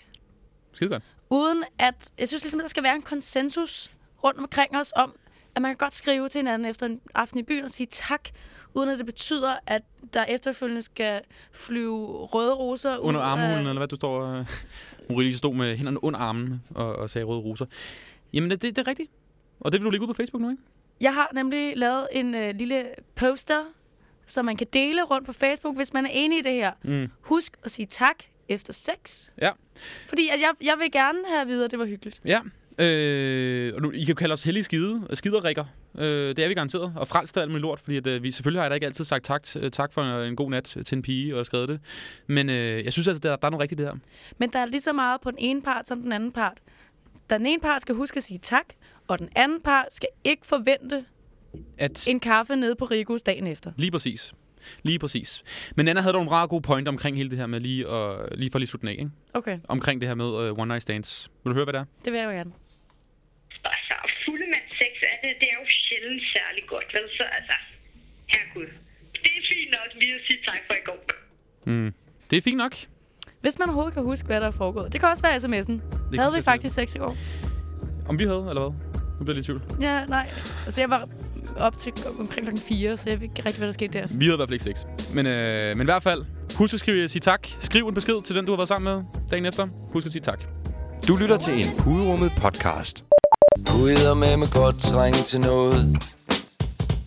Skide godt. uden at... Jeg synes ligesom, at der skal være en konsensus rundt omkring os om, at man kan godt skrive til hinanden efter en aften i byen og sige tak, uden at det betyder, at der efterfølgende skal flyve røde roser ud Under af- armhulen, eller hvad du står... Øh, Marie stod med hænderne under armen og, og sagde røde roser. Jamen, det, det er rigtigt. Og det vil du lægge ud på Facebook nu, ikke? Jeg har nemlig lavet en øh, lille poster, som man kan dele rundt på Facebook, hvis man er enig i det her. Mm. Husk at sige tak efter sex. Ja. Fordi at jeg, jeg vil gerne have at vide, at det var hyggeligt. Ja. Øh, og nu, I kan jo kalde os hellige skide, skiderikker. Øh, det er vi garanteret. Og frelst alt muligt lort, fordi at, øh, vi selvfølgelig har jeg da ikke altid sagt tak, øh, tak for en, en god nat til en pige og skrevet det. Men øh, jeg synes altså, der, der er noget rigtigt det her. Men der er lige så meget på den ene part som den anden part. Den ene part skal huske at sige tak, og den anden part skal ikke forvente At en kaffe nede på Rigos dagen efter. Lige præcis. Lige præcis. Men Anna havde dog en ret god point omkring hele det her med lige, og, lige for lige slutte den af, ikke? Okay, Omkring det her med uh, one night stands. Vil du høre, hvad det er? det vil jeg jo gerne. Altså, fulde mand sex er det, det er jo sjældent særlig godt, vel? Så altså, herregud. Det er fint nok lige at sige tak for i går. Mm. Det er fint nok. Hvis man overhovedet kan huske, hvad der er foregået. Det kan også være sms'en. kan Havde vi faktisk sex i går? Om vi havde, eller hvad? Nu bliver jeg lidt i tvivl. Ja, nej. Altså, jeg var op til omkring klokken 4, så jeg ved ikke rigtig, hvad der skete der. Vi havde i hvert fald ikke sex. Men, øh, men i hvert fald, husk at skrive, sige tak. Skriv en besked til den, du har været sammen med dagen efter. Husk at sige tak. Du lytter til en Puderummet podcast. Puder med med godt trænge til noget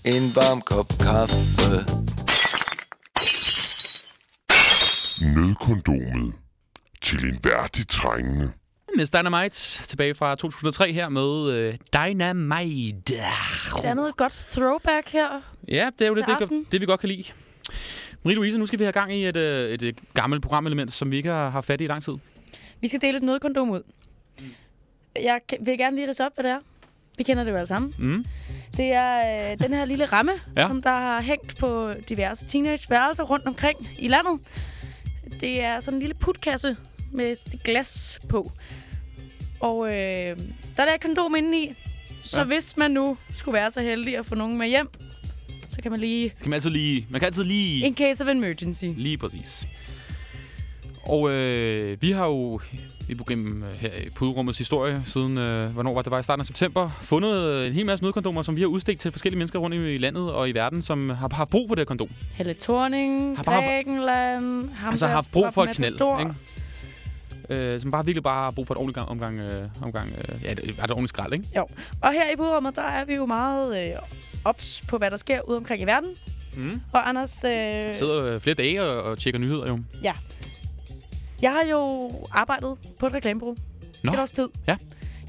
En varm kop kaffe Nødkondomet. Til en værdig trængende. Miss Dynamite, tilbage fra 2003 her med øh, Dynamite. Det er noget godt throwback her. Ja, det er jo det, det, det, vi godt kan lide. Marie-Louise, nu skal vi have gang i et, øh, et, et gammelt programelement, som vi ikke har haft fat i i lang tid. Vi skal dele et nødkondom ud. Jeg kan- vil gerne lige ridse op, hvad det er. Vi kender det jo alle sammen. Mm. Det er øh, den her lille ramme, Ja. som der har hængt på diverse teenageværelser rundt omkring i landet. Det er sådan en lille putkasse med glas på. Og øh, der er kondom inde i. Så Ja. hvis man nu skulle være så heldig at få nogen med hjem, så kan man lige... Skal man altid lige... Man kan altid lige... In case of emergency. Lige præcis. Og øh, vi har jo i programmet øh, her i Puderummets historie, siden, øh, hvornår var det, var i starten af september, fundet øh, en hel masse nødkondomer, som vi har udstedt til forskellige mennesker rundt i landet og i verden, som har haft brug for det her kondom. Helle Thorning, Har bare- Grækenland, ham altså har haft brug for et knald, ikke? Øh, som bare virkelig bare har brug for et ordentligt gang, omgang, øh, omgang øh, ja, det er et ordentligt skrald, ikke? Jo. Og her i Budrummet, der er vi jo meget øh, ops på, hvad der sker ude omkring i verden. Mm. Og Anders, øh, Sidder øh, flere dage og, og tjekker nyheder jo. Jeg har jo arbejdet på et reklamebureau Nå. et års tid. Ja.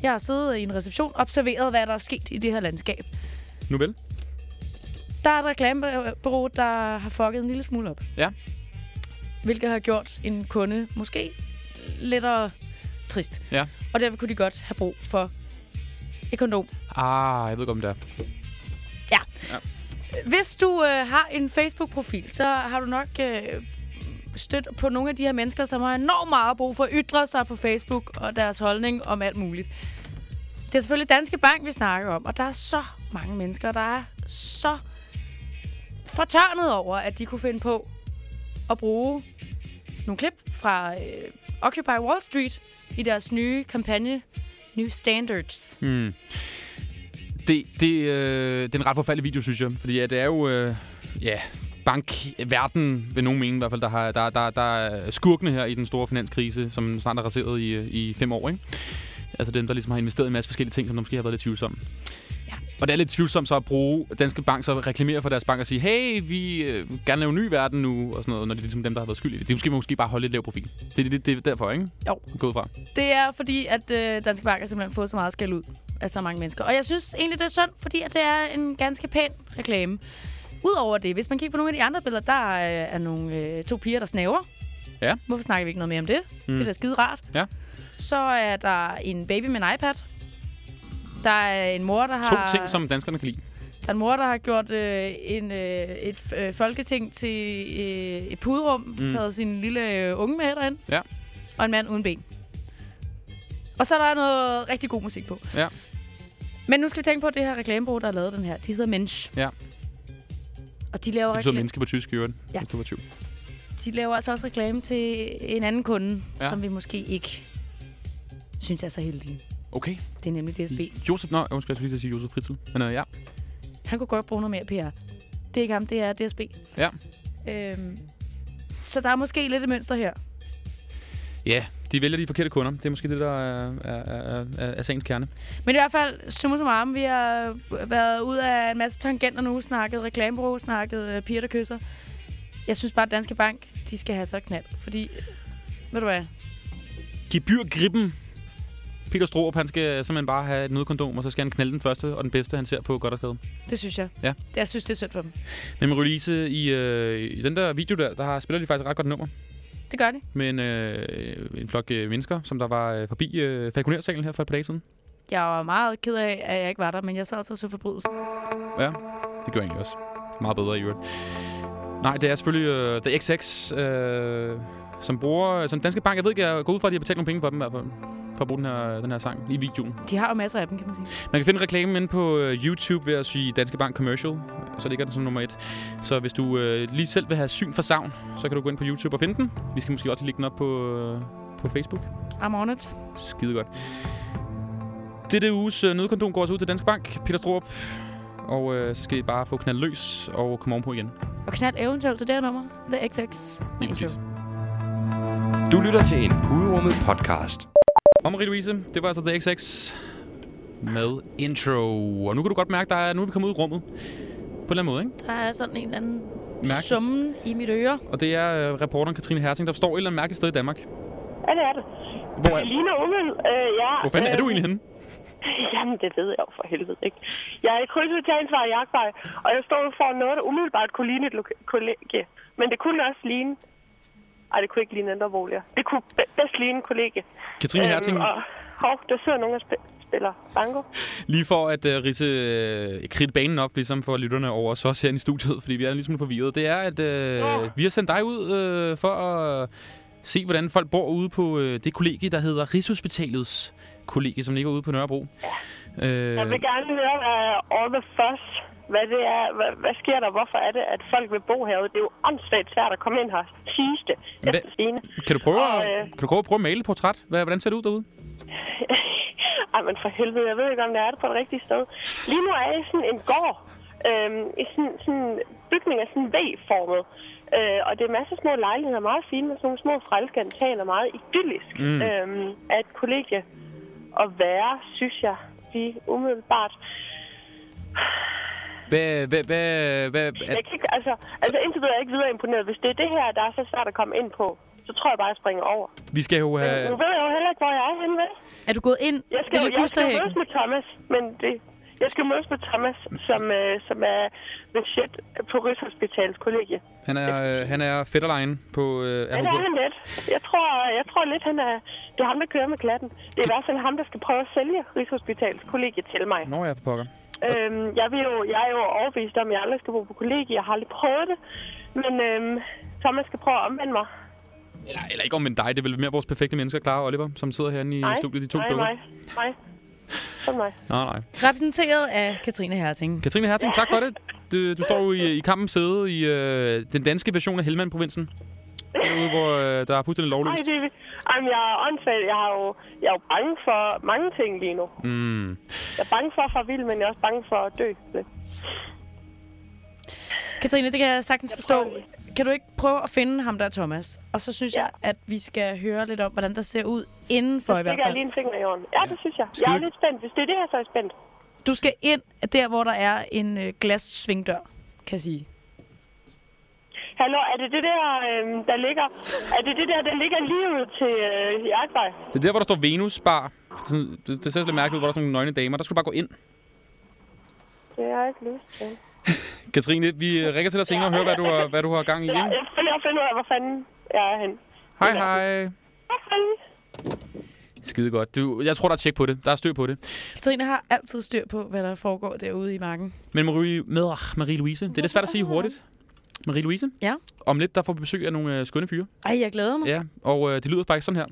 Jeg har siddet i en reception og observeret, hvad der er sket i det her landskab. Nu vel? Der er et reklamebureau, der har fucket en lille smule op. Ja. Hvilket har gjort en kunde måske lidt trist. Ja. Og derfor kunne de godt have brug for et kondom. Ah, jeg ved godt, om det er. Hvis du øh, har en Facebook-profil, så har du nok øh, stødt på nogle af de her mennesker, som har enormt meget brug for at ytre sig på Facebook og deres holdning om alt muligt. Det er selvfølgelig Danske Bank, vi snakker om, og der er så mange mennesker, der er så fortørnet over, at de kunne finde på at bruge nogle klip fra øh, Occupy Wall Street i deres nye kampagne New Standards. Hmm. Det, det, øh, det er en ret forfærdelig video, synes jeg. Fordi ja, det er jo... Øh, ja, bankverden, vil nogen mene i hvert fald, der, har, der, der, der er skurkene her i den store finanskrise, som snart er raseret i, i fem år, ikke? Altså dem, der ligesom har investeret i en masse forskellige ting, som måske har været lidt tvivlsomme. Ja. Og det er lidt tvivlsomt så at bruge Danske Bank, så reklamere for deres bank og sige, hey, vi øh, gerne lave en ny verden nu, og sådan noget, når det er ligesom dem, der har været skyld i det. Det er måske, måske bare holde lidt lav profil. Det er det, det, er derfor, ikke? Jo. Gået fra. Det er fordi, at øh, Danske Bank har simpelthen fået så meget skæld ud af så mange mennesker. Og jeg synes egentlig, det er synd, fordi at det er en ganske pæn reklame. Udover det, hvis man kigger på nogle af de andre billeder, der er, er nogle øh, to piger, der snaver. Ja. Hvorfor snakker vi ikke noget mere om det? Mm. Det er da skide rart. Ja. Så er der en baby med en iPad. Der er en mor, der To har... ting, som danskerne kan lide. Der er en mor, der har gjort øh, en, øh, et øh, folketing til øh, et puderum, mm. taget sin lille øh, unge med derind, Ja. og en mand uden ben. Og så er der noget rigtig god musik på. Ja. Men nu skal vi tænke på, det her reklamebureau, der har lavet den her, de hedder Mensch. Ja. Og de laver, Det betyder menneske på tysk i øvrigt, Ja. hvis du var tvivl. de laver altså også reklame til en anden kunde, Ja. som vi måske ikke synes er så heldige. Okay. Det er nemlig DSB. Josef, nå, jeg skal lige til at sige Josef Fritzl. Men øh, ja. Han kunne godt bruge noget mere PR. Det er ikke ham, det er DSB. Ja. Øhm, så der er måske lidt et mønster her. Ja, de vælger de forkerte kunder. Det er måske det, der er, er, er, er, er sagens kerne. Men i hvert fald, summa summarum, vi har været ud af en masse tangenter nu, snakket reklamebureau, snakket øh, piger, der kysser. Jeg synes bare, at Danske Bank, de skal have så knald. Fordi, ved du hvad, Gebyrgrippen. Peter Stroop, han skal simpelthen bare have et nødkondom, og så skal han knalde den første og den bedste, han ser på godt og skade. det synes jeg. Ja. Jeg synes, det er synd for dem. Men med release i, øh, i den der video der, der har, spiller de faktisk et ret godt nummer. Det gør de. Med en, øh, en flok øh, mennesker, som der var øh, forbi øh, Falconer-salen her for et par dage siden. Jeg var meget ked af, at jeg ikke var der, men jeg sad altså og så forbrydelsen. Ja, det gør jeg egentlig også. Meget bedre i øvrigt. Nej, det er selvfølgelig øh, The XX, øh, som bruger... Som Danske Bank, jeg ved ikke, jeg går ud fra, at de har betalt nogle penge for dem i hvert fald. For at bruge den her, den her sang i videoen. De har jo masser af dem, kan man sige. Man kan finde reklamen inde på øh, YouTube ved at sige Danske Bank Commercial. Så ligger den som nummer et. Så hvis du øh, lige selv vil have syn for savn, så kan du gå ind på YouTube og finde den. Vi skal måske også lægge den op på, øh, på Facebook. I'm on it. Skide godt. Dette uges øh, nødkondom går også ud til Danske Bank. Peter Strup. Og øh, så skal I bare få knald løs og komme ovenpå igen. Og knald eventuelt til det her nummer. The XX. Lige præcis. Du lytter til en Puderummet podcast. Og Marie-Louise, det var altså The XX med intro. Og nu kan du godt mærke, at nu er vi kommet ud i rummet. På en eller anden måde, ikke? Der er sådan en eller anden Mærkeligt. summen i mit øre. Og det er øh, reporteren Katrine Herting, der står et eller andet mærkeligt sted i Danmark. Ja, det er det. Hvor, er, Det ligner umiddelbart, øh, ja. hvor fanden er du egentlig henne? Jamen, det ved jeg jo for helvede ikke. Jeg er i krydsbetalingsvej i Jagtvej, og jeg står for noget, der umiddelbart kunne ligne et kollegie. Men det kunne også ligne... Ej, det kunne ikke ligne andre boliger. Det kunne be- bedst ligne et kollegie. Katrine Herting, og hov, der sidder nogen, der sp- spiller banko. lige for at uh, rise uh, kridte banen op, ligesom for lytterne over os også herinde i studiet, fordi vi er ligesom forvirret, det er, at uh, vi har sendt dig ud uh, for at se, hvordan folk bor ude på uh, det kollegie, der hedder Rigshospitalets kollegie, som ligger ude på Nørrebro. Uh, Jeg vil gerne høre, hvad all the fuss, hvad det er, hvad, hvad sker der, hvorfor er det, at folk vil bo herude? Det er jo åndssvagt svært at komme ind her, siges det, kan, du prøve, Og, at, øh, kan du prøve at prøve at male et portræt? Hvad, hvordan ser det ud derude? Ej, men for helvede, jeg ved ikke, om det er det på det rigtige sted. Lige nu er jeg sådan en gård, øhm, i sådan, sådan bygning af sådan V-formet. Øh, og det er masser af små lejligheder, meget fine, med sådan nogle små franske altaner, meget idyllisk. Mm. Øhm, af et kollegie at være, synes jeg, lige umiddelbart. Hvad, hvad, hvad, hvad, Jeg kan ikke, altså, altså indtil videre er jeg ikke videre imponeret. Hvis det er det her, der er så svært at komme ind på, så tror jeg bare, jeg springer over. vi skal jo Men nu have... ved jeg jo heller ikke, hvor jeg er henne, vel? Er du gået ind Jeg skal, jeg skal mødes med Thomas, men det, jeg skal mødes med Thomas, som, øh, som er budget på Rigshospitalets kollegie. Han er, øh, han er fætterlejen på... Øh, er Han er han lidt. Jeg tror, jeg tror lidt, han er, det er ham, der kører med klatten. Det er i hvert fald ham, der skal prøve at sælge Rigshospitalets kollegie til mig. Nå ja, for pokker. Øhm, jeg, vil jo, jeg er jo overbevist om, at jeg aldrig skal bo på kollegie. Jeg har aldrig prøvet det. Men øhm, Thomas skal prøve at omvende mig. Eller, eller ikke om dig, det er vel mere vores perfekte mennesker, Clara og Oliver, som sidder herinde i Nej, studiet, de to nej, dukker. nej, nej. Sådan mig. Nej, nej. Repræsenteret af Katrine Herting. Katrine Herting, tak for det. Du, du står jo i, i kampen sæde i øh, den danske version af Helmand-provinsen. Derude, hvor øh, der er fuldstændig Nej, lovløst. det, jamen, jeg er åndssvagt. Jeg, har jo, jeg er jo bange for mange ting lige nu. Mm. Jeg er bange for at fare vild, men jeg er også bange for at dø. Katrine, det kan jeg sagtens forstå. Kan du ikke prøve at finde ham der, Thomas? Og så synes jeg, at vi skal høre lidt om, hvordan der ser ud indenfor i hvert stikker jeg fald. lige en finger i jorden. Ja, det synes jeg. Jeg Skide- er lidt spændt. Hvis det er det her, så er jeg spændt. Du skal ind der, hvor der er en øh, glassvingdør, kan jeg sige. Hallo, er det det der, øh, der ligger... Er det det der, der ligger lige ud til øh, Jagtvej? Det er der, hvor der står Venus Bar. Det, det ser lidt mærkeligt ud, hvor der er sådan nogle nøgne damer. Der skal du bare gå ind. Det har jeg ikke lyst til. Katrine, vi ringer til dig senere og hører, hvad du har, hvad du har gang i. Ja, jeg finder, jeg finder ud af, hvor fanden jeg er henne. Hej, hej. Hej. Skide godt. Du, jeg tror, der er tjek på det. Der er styr på det. Katrine har altid styr på, hvad der foregår derude i marken. Men Marie, med Marie-Louise, det er lidt svært at sige hurtigt. Marie-Louise? Ja? Om lidt, der får vi besøg af nogle øh, skønne fyre. Ej, jeg glæder mig. Ja, og øh, det lyder faktisk sådan her.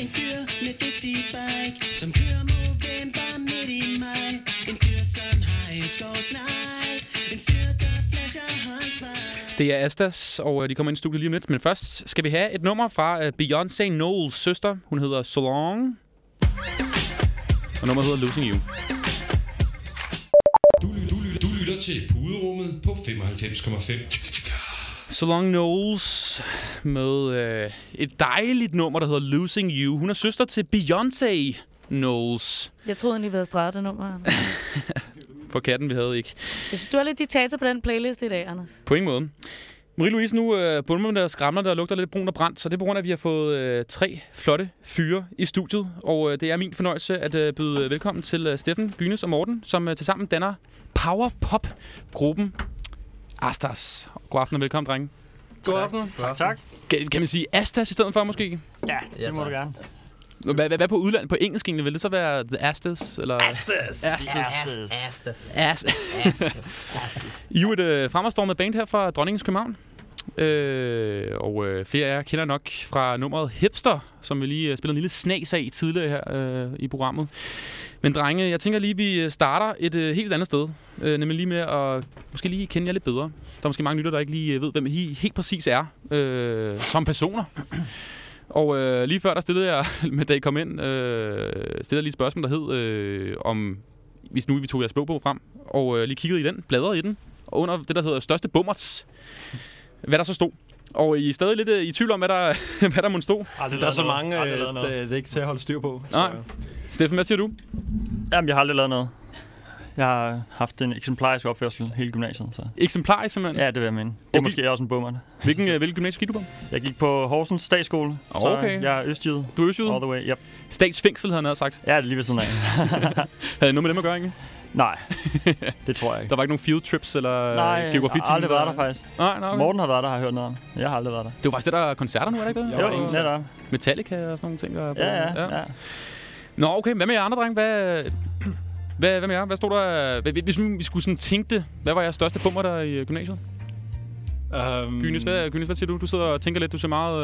En fyr med bike, som kører Movember midt i maj. En fyr, som har en skovsnegl. En fyr, der flasher håndspejl. Det er Astas, og øh, de kommer ind i studiet lige om lidt. Men først skal vi have et nummer fra øh, Beyoncé Knowles søster. Hun hedder So Long. Og nummeret hedder Losing You. Til Puderummet på 95,5. So Long Knowles med øh, et dejligt nummer, der hedder Losing You. Hun er søster til Beyoncé Knowles. Jeg troede egentlig, vi havde streget det nummer. For katten, vi havde ikke. Jeg synes, du er lidt diktator på den playlist i dag, Anders. På ingen måde. Marie-Louise, nu øh, bunden der skramler, der lugter lidt brun og brændt, så det er på grund af, at vi har fået øh, tre flotte fyre i studiet. Og øh, det er min fornøjelse at øh, byde velkommen til øh, Steffen, Gynes og Morten, som øh, tilsammen danner Power Pop-gruppen Astas. God aften og velkommen, drenge. God aften. Tak, tak. Kan, kan man sige Astas i stedet for, måske? Ja, det ja, må du gerne. Hvad, hvad, hvad på udlandet? På engelsk egentlig? Vil det så være The Astas? Eller? Astas. Astas. Astas. Astas. Astas. I er jo et øh, fremadstormet band her fra Dronningens København. Øh, og øh, flere af jer kender nok fra nummeret Hipster, som vi lige øh, spillede en lille snas af tidligere her øh, i programmet. Men drenge, jeg tænker lige, at vi starter et øh, helt andet sted. Øh, nemlig lige med at måske lige kende jer lidt bedre. Der er måske mange lytter, der ikke lige ved, hvem I helt præcis er øh, som personer. Og øh, lige før der stillede jeg, med da I kom ind, øh, stillede jeg lige et spørgsmål, der hed, øh, om hvis nu vi tog jeres bogbog frem, og øh, lige kiggede i den, bladrede i den, og under det, der hedder største bummerts, hvad der så stod. Og I er stadig lidt øh, i tvivl om, hvad der, hvad der må stå. Aldrig der er så mange, øh, det, det er ikke til at holde styr på. Nej. Steffen, hvad siger du? Jamen, jeg har aldrig lavet noget. Jeg har haft en eksemplarisk opførsel hele gymnasiet. Så. Eksemplarisk simpelthen? Ja, det vil jeg mene. Det er okay. måske også en bummer. Hvilken, øh, hvilken gymnasie gik du på? Jeg gik på Horsens Statsskole. Oh, okay. Så jeg er østjyde. Du er østjyde? All the way, yep. Statsfængsel, havde han sagt. Ja, det er lige ved siden af. havde det noget med dem at gøre, ikke? Nej, det tror jeg ikke. Der var ikke nogen field trips eller nej, geografi Nej, aldrig været der faktisk. Nej, nej, okay. Morten har været der, har jeg hørt noget om. Jeg har aldrig været der. Det var faktisk det, der er koncerter nu, er det ikke det? Jo, jo netop. Metallica og sådan nogle ting. Der ja, ja, ja, ja. Nå, okay. Hvad med jer andre, drenge? Hvad, hvad, hvad med jer? Hvad stod der? Hvis vi skulle sådan tænke det, hvad var jeres største bummer der i gymnasiet? Um, Gynes, hvad, Gynes, hvad siger du? Du sidder og tænker lidt, du ser meget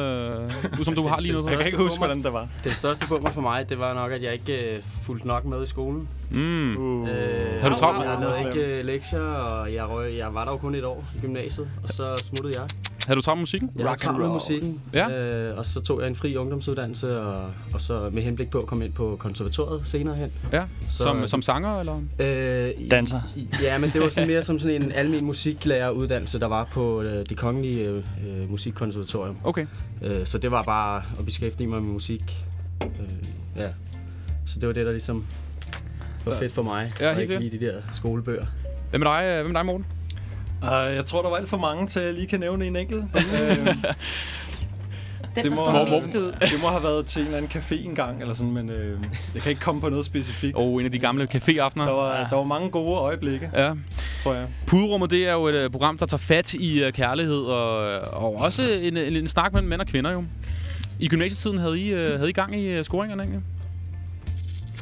øh, ud som du har lige noget. jeg kan ikke huske, hvordan det var. Det største bummer for mig, det var nok, at jeg ikke øh, fulgte nok med i skolen. Mm. Uh. Øh, Har du travlt? Jeg lavede ikke lektier, og jeg, røg, jeg var der jo kun et år i gymnasiet, og så smuttede jeg. Havde du med musikken? Jeg Rock med musikken, ja. øh, og så tog jeg en fri ungdomsuddannelse, og, og så med henblik på at komme ind på konservatoriet senere hen. Ja, så, som, som sanger eller? Øh, Danser. Ja, men det var sådan mere som sådan en almen musiklæreruddannelse, der var på øh, det kongelige øh, musikkonservatorium. Okay. Øh, så det var bare at beskæftige mig med musik. Øh, ja. Så det var det, der ligesom var fedt for mig, ja, og ikke lige de der skolebøger. Hvem er dig, hvem er dig Morten? Uh, jeg tror, der var alt for mange til, at jeg lige kan nævne en enkelt. uh, Den, det, må, må, det må have været til en eller anden café engang, eller sådan, men øh, jeg kan ikke komme på noget specifikt. Og en af de gamle caféaftener. Der var, ja. der var mange gode øjeblikke, ja. tror jeg. Puderummet, det er jo et uh, program, der tager fat i uh, kærlighed, og, og også en, en, en snak mellem mænd og kvinder jo. I gymnasietiden havde I, uh, havde I gang i uh, scoringerne egentlig?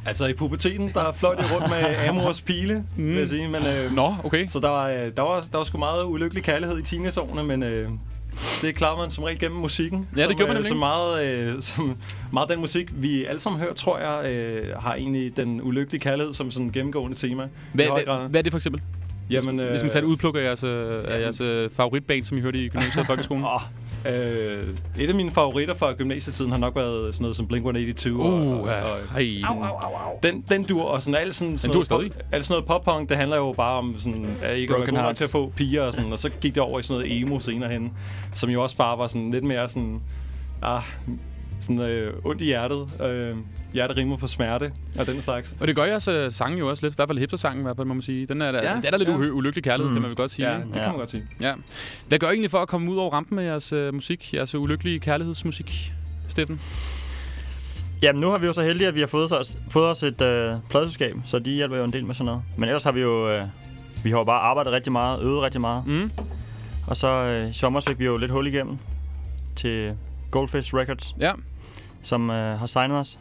Altså i puberteten, der fløj jeg rundt med Amors pile, mm. vil jeg sige. Men, øh, Nå, okay. Så der var, der, var, der var sgu meget ulykkelig kærlighed i teenageårene, men øh, det klarer man som regel gennem musikken. Ja, det som, gør man øh, som meget, øh, som meget den musik, vi alle sammen hører, tror jeg, øh, har egentlig den ulykkelige kærlighed som sådan gennemgående tema. Hvad, hvad, hvad er det for eksempel? Jamen, hvis, øh, hvis man tager et udpluk af jeres, øh, af jeres øh, favoritband, som I hørte i gymnasiet og folkeskolen. Øh, et af mine favoritter fra gymnasietiden har nok været sådan noget som Blink-182. Uh, og, og, og, hey. au, au, au, au. Den, den dur, og sådan alt sådan, sådan noget, pop, alt sådan noget pop-punk, det handler jo bare om sådan, at ikke at være til at få piger og sådan, og så gik det over i sådan noget emo senere hen, som jo også bare var sådan lidt mere sådan, ah, sådan øh, ondt i hjertet. Øh, hjertet rimer for smerte og den slags. Og det gør jeres uh, sange jo også lidt. I hvert fald hipster-sangen, i hvert fald, må man sige. Den er, der, ja, det er der lidt ja. ulykkelig kærlighed, mm. kan man vel godt sige. Ja, det kan man godt sige. Ja. Hvad gør I egentlig for at komme ud over rampen med jeres uh, musik? Jeres ulykkelige kærlighedsmusik, Steffen? Jamen, nu har vi jo så heldige, at vi har fået os, fået os et øh, pladselskab, så de hjælper jo en del med sådan noget. Men ellers har vi jo, øh, vi har jo bare arbejdet rigtig meget, øvet rigtig meget. Mm. Og så øh, i sommer fik vi jo lidt hul igennem til Goldfish Records. Ja. som øh, har signet os.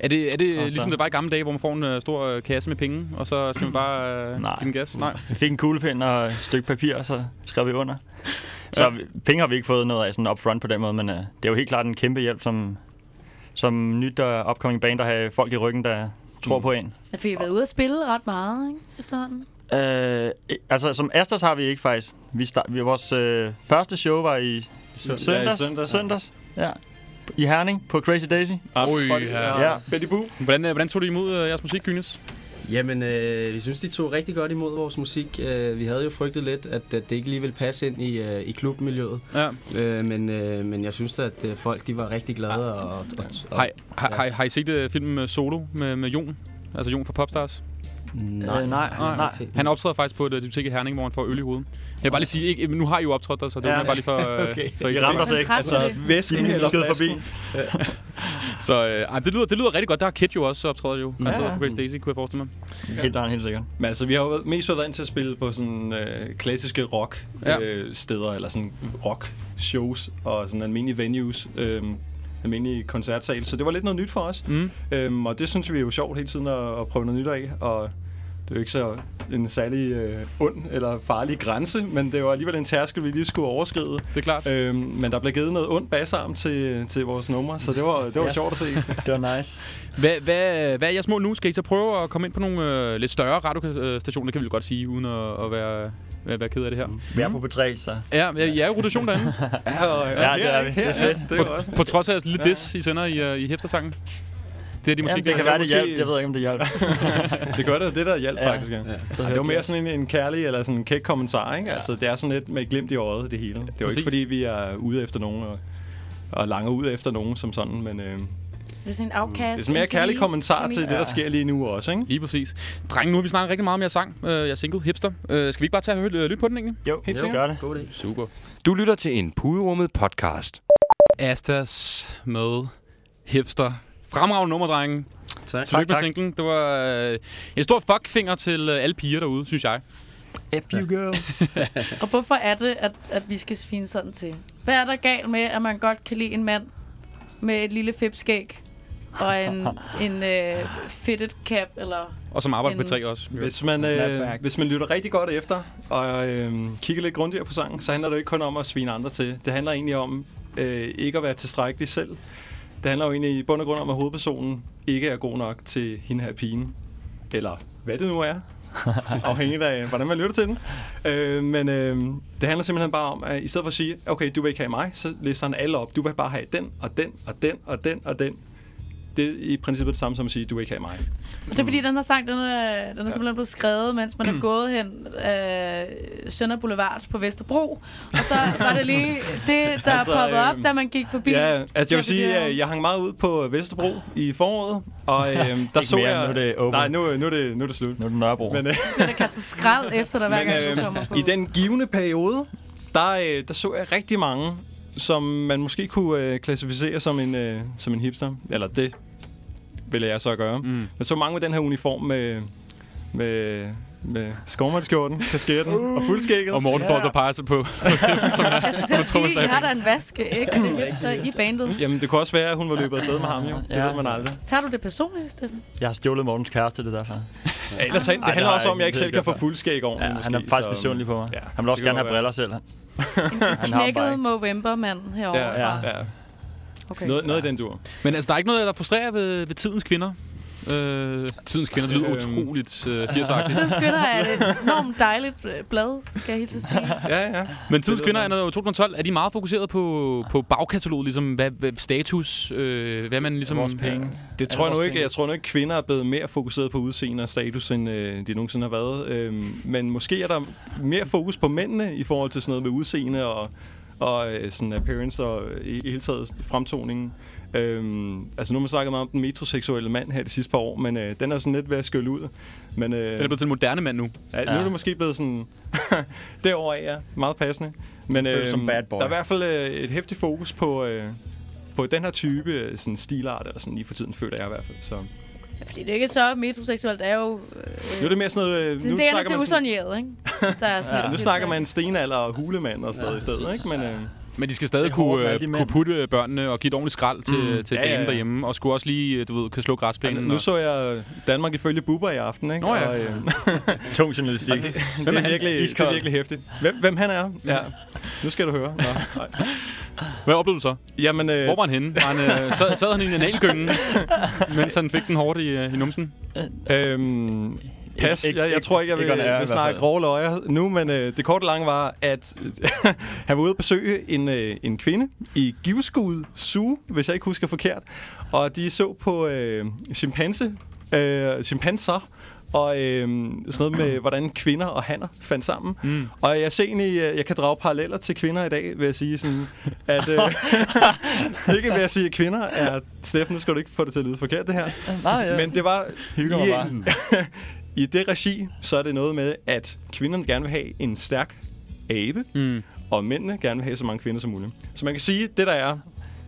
Er det, er det Og så- ligesom det var i gamle dage, hvor man får en øh, stor øh, kasse med penge, og så skal man bare øh, Nej. give den gas? Nej. Vi fik en kuglepind og et stykke papir, og så skrev vi under. Så vi, penge har vi ikke fået noget af sådan upfront på den måde, men uh, det er jo helt klart en kæmpe hjælp som, som nyt og upcoming band at have folk i ryggen, der tror på en. Ja, for I har været ude at spille ret meget, ikke? Efterhånden. Øh, altså, som Asters har vi ikke faktisk. Vi start, vi, vores øh, første show var i Søndags. søndags. Ja, i søndags, ja. søndags. Ja. I Herning på Crazy Daisy. Oj, ja. ja. Betty Boo. Hvordan, øh, hvordan tog du imod øh, jeres musik, Gynes? Jamen, øh, vi synes, de tog rigtig godt imod vores musik. Øh, vi havde jo frygtet lidt, at, at det ikke lige ville passe ind i, øh, i klubmiljøet. Ja. Øh, men, øh, men jeg synes, at øh, folk de var rigtig glade. Og, og, og, Har, I- har, har, har I set uh, filmen øh, Solo med, med Jon? Altså Jon fra Popstars? Nej, Øh, nej, nej. Han optræder faktisk på et øh, diskotek i Herning, hvor han får øl i hovedet. Jeg vil bare lige sige, ikke, nu har I jo optrådt der, så det Ja. var bare lige for... øh, Okay. så I ramte os ikke. Altså, væsken de er eller skød flasken? forbi. Så øh, det, lyder, det lyder rigtig godt. Der har Kid jo også optrådt jo. Ja, Altså ja. på Grace Daisy, kunne jeg forestille mig. Helt, helt sikkert. Men altså, vi har jo været- mest været vant til at spille på sådan øh, klassiske rock Ja. øh, steder, eller sådan rock shows og sådan almindelige venues. Øh, almindelige koncertsal. Så det var lidt noget nyt for os. Mm. Øhm, og det synes vi er jo sjovt hele tiden at, at prøve noget nyt af. Og det er jo ikke så en særlig øh, ond eller farlig grænse, men det var alligevel en tærskel, vi lige skulle overskride. Det er klart. Øhm, men der blev givet noget ondt bassarm til, til vores numre, så det var, det var Yes. sjovt at se. det var nice. Hvad, hvad, hvad er jeres mål nu? Skal I så prøve at komme ind på nogle øh, lidt større radiostationer, kan vi vel godt sige, uden at, at være, være, være ked af det her? Vi er på B3, så... Ja, ja, I er jo i rotation derinde. ja, og, Ja, det er vi. Det er fedt. det er på, også. på trods af jeres lille diss, I sender i, uh, i hipstersangen. Det er de musik, Jamen, det kan være, det hjælp. Jeg ved ikke, om det hjælp. det gør det det, der hjælp Ja. faktisk. Ja. Ja. Ja. Så det var mere sådan en, en kærlig eller sådan en kæk kommentar, ikke? Ja. Altså, det er sådan lidt med et glimt i øjet, det hele. Det er jo ikke, fordi vi er ude efter nogen og, og langer ud efter nogen som sådan, men øh, det Det er sådan en afkast. er sådan mere kærlig kommentar til det, der sker lige nu også, ikke? Lige præcis. Drenge, nu har vi snakket rigtig meget om jeres sang. Øh, jeg er single, hipster. Øh, skal vi ikke bare tage og øh, lytte på den egentlig? Jo, helt sikkert. gør det. God idé. Super. Du lytter til en puderummet podcast. Astas med hipster. Fremragende nummer, drenge. Tak. Tillykke med tak. singlen. Det var øh, en stor fuckfinger til øh, alle piger derude, synes jeg. F you girls. Og hvorfor er det, at, at vi skal svine sådan til? Hvad er der galt med, at man godt kan lide en mand med et lille fipskæg og en, en øh, fitted cap, eller... Og som arbejder en, på P3 også. Hvis man, øh, hvis man lytter rigtig godt efter og øh, kigger lidt grundigere på sangen, så handler det jo ikke kun om at svine andre til. Det handler egentlig om øh, ikke at være tilstrækkelig selv. Det handler jo egentlig i bund og grund om, at hovedpersonen ikke er god nok til hende her pigen. Eller hvad det nu er. Afhængigt af, hvordan man lytter til den. Øh, men øh, det handler simpelthen bare om, at i stedet for at sige, okay, du vil ikke have mig, så lister han alle op. Du vil bare have den, og den, og den, og den, og den. Det er i princippet det samme som at sige, du ikke have mig. Og det er fordi, den her sang, den er, den er simpelthen blevet skrevet, mens man er gået hen øh, Sønder Boulevard på Vesterbro. Og så var det lige det, der Altså, poppede op, øhm, da man gik forbi. Ja, altså jeg vil sige, at jeg hang meget ud på Vesterbro i foråret, og øhm, der så mere, jeg... nu er det over. Nej, nu, nu, er det, nu er det slut. Nu er det Nørrebro. Men, øh, Der kaster skrald efter dig, hver men gang du øh, kommer på. i den givende periode, der, øh, der så jeg rigtig mange, som man måske kunne øh, klassificere som en, øh, som en hipster. Eller det ville jeg så gøre. Mm. Men så mange med den her uniform med, med, med skovmandskjorten, kasketten og fuldskægget. Og Morten får så peger sig på, på Steffen, som er, Jeg skulle til er at sige, I har da en vask, ikke? Det er hipster i bandet. Jamen, det kunne også være, at hun var løbet afsted med ham, jo. Det Ja. ved man aldrig. Tager du det personligt, Steffen? Jeg har stjålet Mortens kæreste, det er derfor. Ja, ellers, det handler også om, at jeg ikke selv kan få fuldskæg ordentligt. Ja, måske, han er faktisk misundelig på mig. Ja, Han vil også gerne have briller selv. Han, han har dem bare Knækket ikke. Movember-mand herovre. Ja, ja, ja. Okay. Noget, noget i den dur. Men altså, der er ikke noget, der frustrerer ved, ved tidens kvinder. Øh, tidens kvinder, det lyder Øhm. utroligt øh, 80'agtigt. Tidens Kvinder er et enormt dejligt øh, blad, skal jeg helt til sige. Ja, ja. Men tidens kvinder er noget 2012. Er de meget fokuseret på, på bagkataloget, ligesom hvad, hvad status, øh, hvad man ligesom... Vores penge. Det tror jeg nu ikke. Jeg tror nu ikke, kvinder er blevet mere fokuseret på udseende og status, end øh, de nogensinde har været. Øhm, men måske er der mere fokus på mændene i forhold til sådan noget med udseende og, og øh, sådan appearance og øh, i, i hele taget fremtoningen. Øhm, altså nu har man snakket meget om den metroseksuelle mand her de sidste par år, men øh, den er sådan lidt ved at skylle ud. Men, øh, Den er blevet til en moderne mand nu. Ja, nu er det måske blevet sådan... derovre af, ja. Meget passende. Men øh, som bad boy. der er i hvert fald øh, et hæftigt fokus på, øh, på den her type øh, sådan stilart, eller sådan lige for tiden føler jeg i hvert fald. Så. Ja, fordi det er ikke så metroseksuelt, det er jo... Øh, Nu er det mere sådan noget... Øh, det, nu det er snakker til man sådan, usundjeret, ikke? Der er sådan ja, lidt nu snakker man stenalder og hulemand og sådan noget i stedet, ikke? Men, øh, Men de skal stadig Det hårdt kunne, øh, de kunne putte børnene og give et ordentligt skrald til, Mm. til Ja, damen ja, ja. derhjemme. Og skulle også lige, øh, du ved, kan slå græsplænen. Nu og- så jeg Danmark ifølge Bubber i aften, ikke? Nå ja. Og, øh, Tung journalistik. det, det, Hvem er er han? virkelig, det er virkelig hæftigt. Hvem, hvem han er? Ja. Nu skal du høre. Nå, nej. Hvad oplevede du så? Jamen, øh, Hvor var han henne? Var han, øh, sad, sad han i en analgyngen, mens han fik den hårdt i, øh, i numsen? Øhm, pas. Ikke- Jeg, jeg ikke- tror ikke, jeg vil, ikke i vil snakke grove løjer nu, men øh, det korte lange var, at han var ude at besøge en, øh, en kvinde i Giveskud Zoo, hvis jeg ikke husker forkert. Og de så på øh, chimpanse, øh, chimpanser, og øh, sådan noget med, hvordan kvinder og hanner fandt sammen. Mm. Og jeg ser egentlig, øh, jeg kan drage paralleller til kvinder i dag, vil jeg sige sådan, at... Øh, ikke vil jeg sige, at kvinder er... Steffen, nu skal du ikke få det til at lyde forkert, det her. Nej, ja. Men det var... Hygger mig bare. I det regi, så er det noget med, at kvinderne gerne vil have en stærk abe, mm. og mændene gerne vil have så mange kvinder som muligt. Så man kan sige, det der er...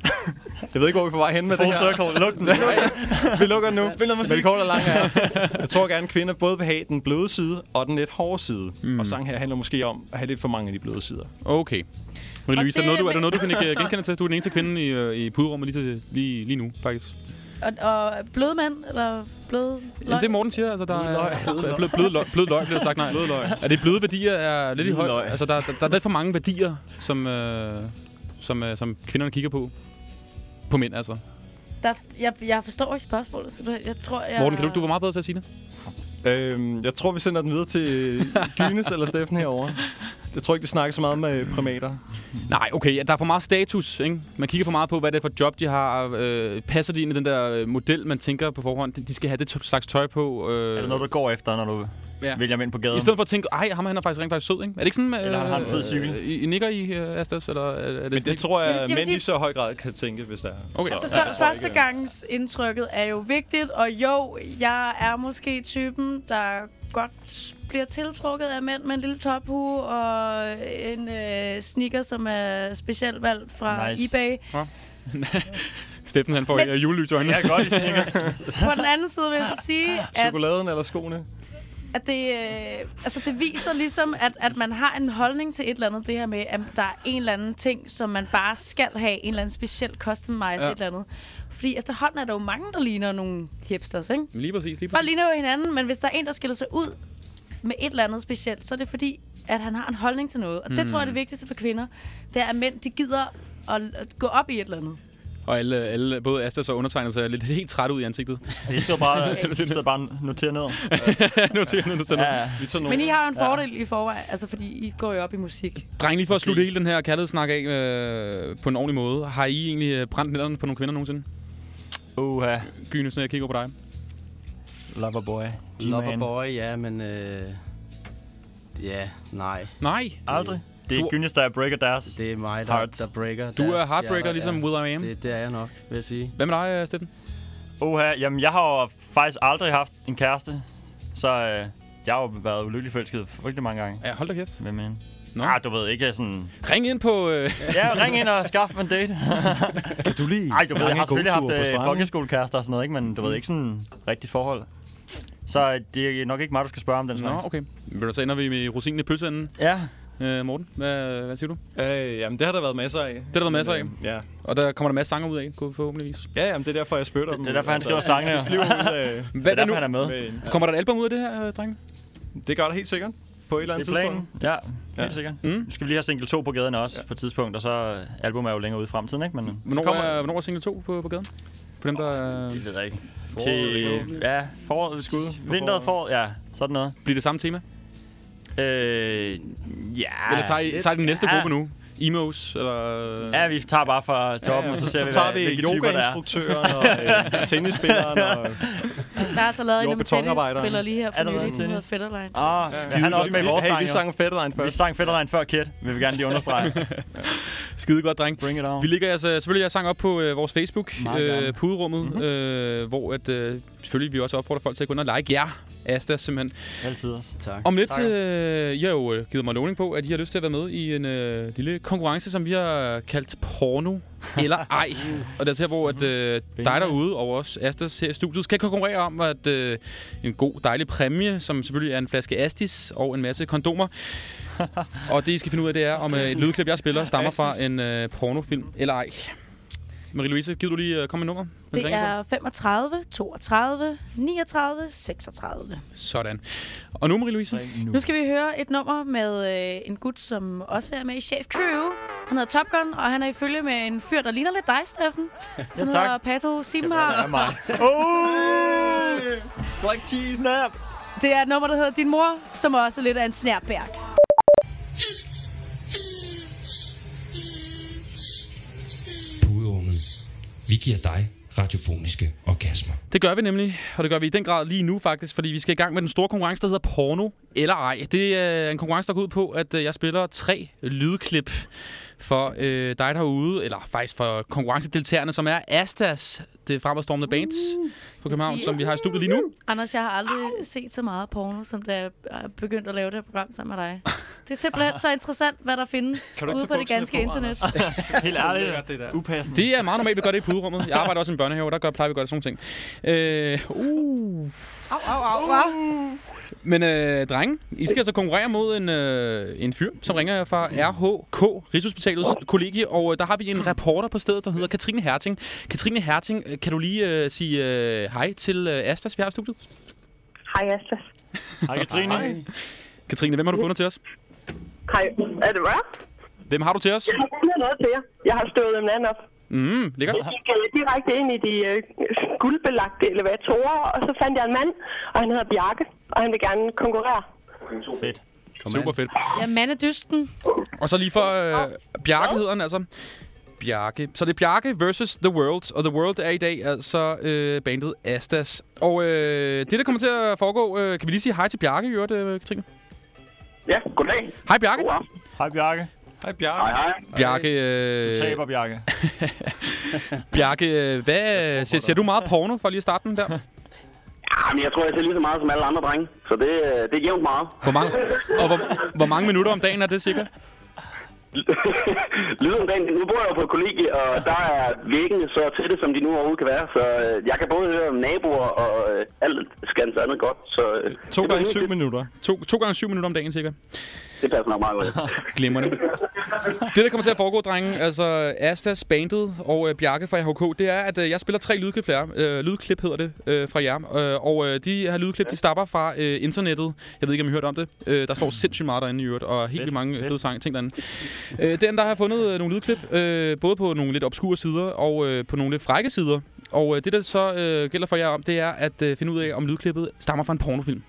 jeg ved ikke, hvor vi er på vej hen med Full det her. circle. Luk den. vi lukker den nu. Spil noget musik. Men det korte og lange er, jeg tror gerne, at kvinder både vil have den bløde side og den lidt hårde side. Mm. Og sang her handler måske om at have lidt for mange af de bløde sider. Okay. Marie Louise, er, det det noget, du, er der noget, du kan ikke genkende til? Du er den eneste kvinde i, øh, i puderummet lige, til, lige, lige nu, faktisk. Og, og bløde mænd, eller bløde Jamen, det Morten siger, altså der er blød, blød, løg, blød løg, bliver sagt nej. Blød løg. Er det bløde værdier er lidt i Blød høj? løg. Altså der, der, der er lidt for mange værdier, som, øh, som, øh, som kvinderne kigger på. På mænd, altså. Der, jeg, jeg forstår ikke spørgsmålet, så du- jeg tror, jeg... Morten, kan du, du var meget bedre til at sige det? Øhm, jeg tror, vi sender den videre til Gynes eller Steffen herovre. Jeg tror ikke, de snakker så meget med primater. Nej, okay, der er for meget status, ikke? Man kigger for meget på, hvad det er for job, de har. Øh, passer de ind i den der model, man tænker på forhånd? De- skal have det slags tøj på. Øh, Er det noget, du går efter, når du Ja. vælger mænd på gaden? I stedet for at tænke, ej, ham han er faktisk rent faktisk sød, ikke? Er det ikke sådan, Eller han har en fed cykel. Øh, I, I nikker i, øh, Astas, eller er, er det Men det tror jeg, Jeg at sige- mænd i så høj grad kan tænke, hvis der er. Okay. Altså, Så, ja, jeg tror første ikke, gangs indtrykket er jo vigtigt, og jo, jeg er måske typen, der godt bliver tiltrukket af mænd med en lille tophue og en øh, sneaker, som er specielt valgt fra Nice. eBay. Steffen, han får Men- julelys i øjnene. Ja, godt i Snickers. På den anden side vil jeg så sige, at, Chokoladen eller skoene? At det, øh, altså det viser ligesom, at, at man har en holdning til et eller andet. Det her med, at der er en eller anden ting, som man bare skal have. En eller anden speciel customized Ja. et eller andet. Fordi efterhånden er der jo mange, der ligner nogle hipsters, ikke? Lige præcis, lige præcis. ligner jo hinanden, men hvis der er en, der skiller sig ud med et eller andet specielt, så er det fordi, at han har en holdning til noget. Og det Mm. tror jeg er det vigtigste for kvinder. Det er, at mænd, de gider at gå op i et eller andet. Og alle, alle, både Astas og undertegnet ser lidt helt træt ud i ansigtet. Jeg skal bare, jeg bare notere ned. Noter ned, noter ned. Ja, ja. Vi tager Men I har jo en fordel i forvejen, altså fordi I går jo op i musik. Dreng, lige for at slutte hele den her kærlighedssnak af øh, på en ordentlig måde. Har I egentlig øh, brændt nælderne på nogle kvinder nogensinde? Uha. Gynes, når jeg kigger på dig. Loverboy. Loverboy, ja, men... Øh, ja, nej. Nej. Aldrig. Det er Du- Gynes, der breaker deres Det er mig, der, hearts. der breaker Du er heartbreaker, hjerter, ligesom ja. Will I Am. Det, det er jeg nok, vil jeg sige. Hvad med dig, øh, Steffen? Uha, jamen jeg har jo faktisk aldrig haft en kæreste. Så øh, jeg har jo været ulykkelig forelsket rigtig mange gange. Ja, hold da kæft. Hvem end? Nå. Ah, du ved ikke sådan... Ring ind på... Øh... Ja, ring ind og skaff mig en date. Kan du lige Ej, du ved, jeg har selvfølgelig haft øh, folkeskolekærester og sådan noget, ikke? Men du ved ikke sådan rigtigt forhold. Så øh, det er nok ikke mig, du skal spørge om den slags. Nå, okay. Vil du så ender vi med rosinen i pølseenden? Ja. Øh, Morten, hvad, hvad siger du? Øh, jamen, det har der været masser af. Det har der været masser af? Ja. Og der kommer der masser sanger ud af, forhåbentligvis. Ja, jamen, det er derfor, jeg spytter dem. det er derfor, han skriver sangene, ja. Det flyver ud af... Hvad Det er er derfor, nu? han er med. med en- Kommer der et album ud af det her, øh, drenge? Det gør det helt sikkert. På et eller Det andet er tidspunkt. planen. Ja, helt Ja. sikkert. Mm. Nu skal vi lige have single 2 på gaden også ja. på et tidspunkt, og så øh, album er jo længere ude i fremtiden, ikke? Men Hvornår, kommer- er, hvornår er single 2 på, på gaden? For dem, der... Øh, det ved jeg ikke. Til, ja, foråret, Skud på vinteret, foråret, ja, sådan noget. bliver det samme tema? Øh, ja. Eller tager I, tager I den næste ja. gruppe nu? Emos, eller... Ja, vi tager bare fra toppen, og så ser så vi, tager vi der yogainstruktøren og øh, tennisspilleren og... Der er altså lavet en om tennisspiller lige her for der nylig, den hedder tennis? Fetterline. Ah, ja, han er også med i vores hey, sang, vi sang Fetterline Vi først. sang Fetterline før Kid, vil vi gerne lige understrege. Skide godt, dreng. Bring it on. Vi ligger altså selvfølgelig jeres sang op på øh, vores Facebook, øh. Puderummet, mm-hmm. øh, hvor at, øh, selvfølgelig vi også opfordrer folk til at gå ind og like jer. Asta simpelthen. Altid også. Tak. Om lidt, øh, I har jo øh, givet mig lovning på, at I har lyst til at være med i en øh, lille konkurrence, som vi har kaldt porno eller ej. Og det er til, hvor at, øh, dig derude og os Astas her i studiet skal konkurrere om at øh, en god, dejlig præmie, som selvfølgelig er en flaske Astis og en masse kondomer. og det, I skal finde ud af, det er, om øh, et lydklip, jeg spiller, stammer fra en øh, pornofilm eller ej. Marie-Louise, giver du lige uh, komme med nummer? Det er 35, 32, 39, 36. Sådan. Og nu, Marie-Louise? Nu skal vi høre et nummer med øh, en gut, som også er med i Chef Crew. Han hedder Top Gun, og han er i følge med en fyr, der ligner lidt dig, Steffen. Som tak. hedder Pato Simhar. Det er mig. Oh! Black cheese. Snap. Det er et nummer, der hedder Din Mor, som også er lidt af en snærbærk. Vi giver dig radiofoniske orgasmer. Det gør vi nemlig, og det gør vi i den grad lige nu faktisk, fordi vi skal i gang med den store konkurrence, der hedder Porno eller ej. Det er en konkurrence, der går ud på, at øh, jeg spiller tre lydklip for øh, dig derude, eller faktisk for konkurrencedeltagerne, som er Astas, det fremadstormende bands fra København, som vi har i studiet lige nu. Anders, jeg har aldrig set så meget porno, som da jeg er begyndt at lave det her program sammen med dig. Det er simpelthen så interessant, hvad der findes ude på det ganske på, internet. Helt ærligt. det der. Upassende. Det er meget normalt, vi gør det i puderummet. Jeg arbejder også i en børnehave, og der gør, plejer vi gøre sådan nogle ting. Øh, uh. Au, au, au, au. Men øh, drenge, I skal altså konkurrere mod en, øh, en fyr, som ringer fra RHK, Rigshospitalets kollegie, og øh, der har vi en reporter på stedet, der hedder Katrine Herting. Katrine Herting, øh, kan du lige øh, sige øh, hej til øh, Astas, vi har i studiet? Hej, Astas. Hej, Katrine. Katrine, hvem har du fundet til os? Hej. Er det hvad? Hvem har du til os? Jeg har fundet noget til jer. Jeg har stået en anden op. Mm, lækkert. Jeg gik øh, direkte ind i de øh, guldbelagte elevatorer, og så fandt jeg en mand, og han hedder Bjarke, og han vil gerne konkurrere. Fedt. Super fedt. Ja, mandedysten. Og så lige for øh, Bjarke hedder han altså. Bjarke. Så det er Bjarke versus The World, og The World er i dag altså øh, bandet Astas. Og øh, det, der kommer til at foregå, øh, kan vi lige sige hej til Bjarke i øvrigt, øh, Katrine? Ja, goddag. Hej Bjarke. Hej, Bjarke. Hej, Bjarke. Hej, hej. Bjarke, øh, Du taber, Bjarke. Bjarke, øh, hvad, ser, ser du meget porno for lige at starte den der? Ja, men jeg tror, jeg ser lige så meget som alle andre drenge. Så det, øh, det er jævnt meget. Hvor mange, og hvor, hvor mange minutter om dagen er det cirka? Lyder om dagen. Nu bor jeg jo på et kollegie, og der er væggene så tætte, som de nu overhovedet kan være. Så øh, jeg kan både høre naboer og øh, alt skans andet godt. Så, øh, To gange syv minutter. To, to gange syv minutter om dagen cirka. Det passer nok meget godt. Glimrende. Det, der kommer til at foregå, drenge, altså Astas, bandet og øh, Bjarke fra HK, det er, at øh, jeg spiller tre lydklip, flere, øh, lydklip hedder det, øh, fra jer. Øh, og øh, de her lydklip, de stammer fra øh, internettet. Jeg ved ikke, om I har hørt om det. Øh, der står sindssygt meget derinde i øvrigt, og helt vildt mange fede sange, ting derinde. Øh, den, der har jeg fundet øh, nogle lydklip, øh, både på nogle lidt obskure sider og øh, på nogle lidt frække sider. Og øh, det, der så øh, gælder for jer om, det er at øh, finde ud af, om lydklippet stammer fra en pornofilm.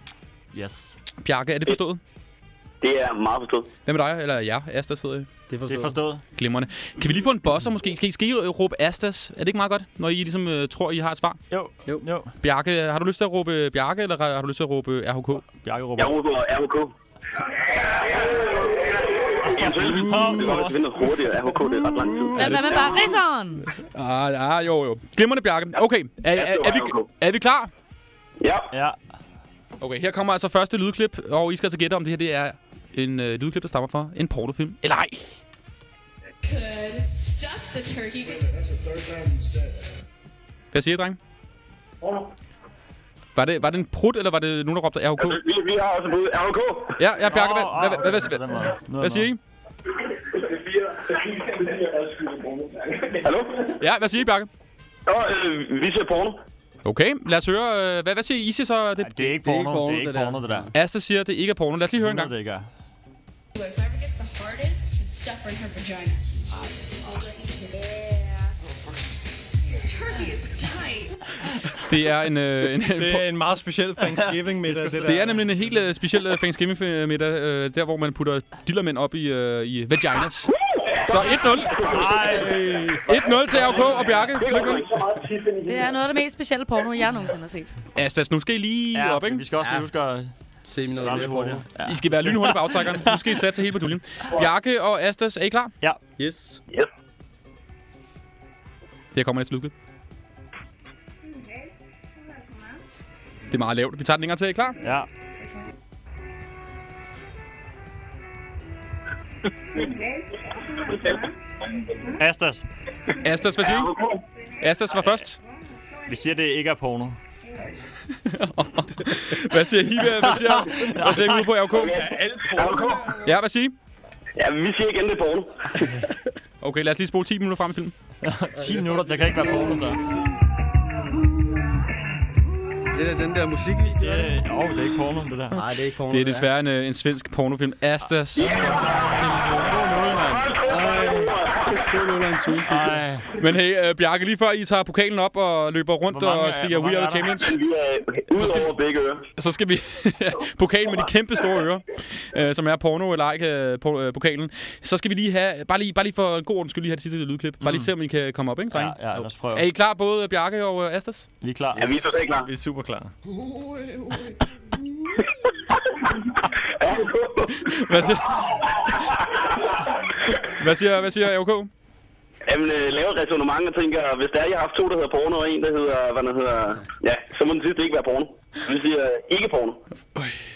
Yes. Bjarke, er det forstået? Det er meget forstået. Hvad med dig, eller jer, Asta sidder i? Det er Det forstået. er forstået. Glimrende. Kan vi lige få en bosser måske? Skal I, skal I råbe Astas? Er det ikke meget godt, når I ligesom øh, tror, I har et svar? Jo, Jo. jo. Bjarke, har du lyst til at råbe Bjarke, eller har du lyst til at råbe RHK? Bjarke råber. Jeg råber RHK. Det det er. Hvad med bare Risseren? Ah, ah, jo, jo. Glimrende, Bjarke. Okay, er, er, er, vi, er vi klar? Ja. Ja. Okay, her kommer altså første lydklip, og I skal altså gætte, om det her det er en øh, lydklip, der stammer fra en pornofilm. Eller ej. Could stuff the turkey. Hvad siger I, dreng? Var det, var det en prut, eller var det nogen, der råbte RHK? Vi, vi har også bud. RHK. Ja, ja, Bjarke, hvad, hvad, hvad, hvad, hvad, Noget hvad siger I? Hallo? Ja, hvad siger I, Bjarke? Åh, øh, vi ser porno. Okay, lad os høre. øh, Hvad, hvad siger I? I siger så, det, Det er ikke porno. Det er ikke porno, det der. Asta siger, det ikke er porno. Lad os lige høre en gang. Det ikke er. Whoever gets the hardest can stuff her in her vagina. Turkey is tight. Det er en... Øh, en Det er en meget speciel Thanksgiving-middag, det der. Det er nemlig en helt uh, speciel uh, Thanksgiving-middag, uh, der hvor man putter dillermænd op i, uh, i vaginas. Så 1-0. 1-0 til RK og Bjarke. Tillykke det. Er noget af det mest specielle porno, jeg nogensinde har set. Astas, nu skal I lige Ja, op, ikke? vi skal også lige huske at Se mig noget svare mere hurtigt. Ja. I skal være lynhurtige på aftrækkeren. Nu skal I satse helt på duljen. Bjarke og Astas, er I klar? Ja. Yes. Her kommer næste lydklip. Det er meget lavt. Vi tager den længere til. Er I klar? Ja. Astas. Astas, hvad siger I? Astas var først. Vi siger, det ikke er porno. Hvad siger I? Hvad siger, hvad siger I ude på RK? Ja, hvad siger I? Ja, vi siger igen, det er porno. Okay, lad os lige spole 10 minutter frem i filmen. 10 minutter, det kan ikke være porno, så. Det er den der musikvideo. Det, jo, det er ikke porno, det der. Nej, det er ikke porno. Det er desværre en, øh, en svensk pornofilm. Astas. 2-0 en tune. Men hey, uh, Bjarke, lige før I tager pokalen op og løber rundt og er- skriger We are the champions, er ud over begge ører. så skal vi... pokalen med de kæmpe store ører, uh, som er porno eller ej, uh, uh, pokalen. Så skal vi lige have, bare lige, bare lige for en god ordens skyld, lige have det sidste lydklip. Bare lige se, om I kan komme op, ikke, drenge? Ja, ja, lad os prøve. Er I klar, både Bjarke og uh, Astas? Vi er klar. Ja, vi er totalt klar. Vi er super klar. Hvad siger... hvad siger, hvad siger AOK? Jamen, øh, lave et resonemang og tænker, hvis der er, jeg har haft to, der hedder porno, og en, der hedder, hvad der hedder, ja, så må den sidste ikke være porno. Vi siger øh, ikke porno.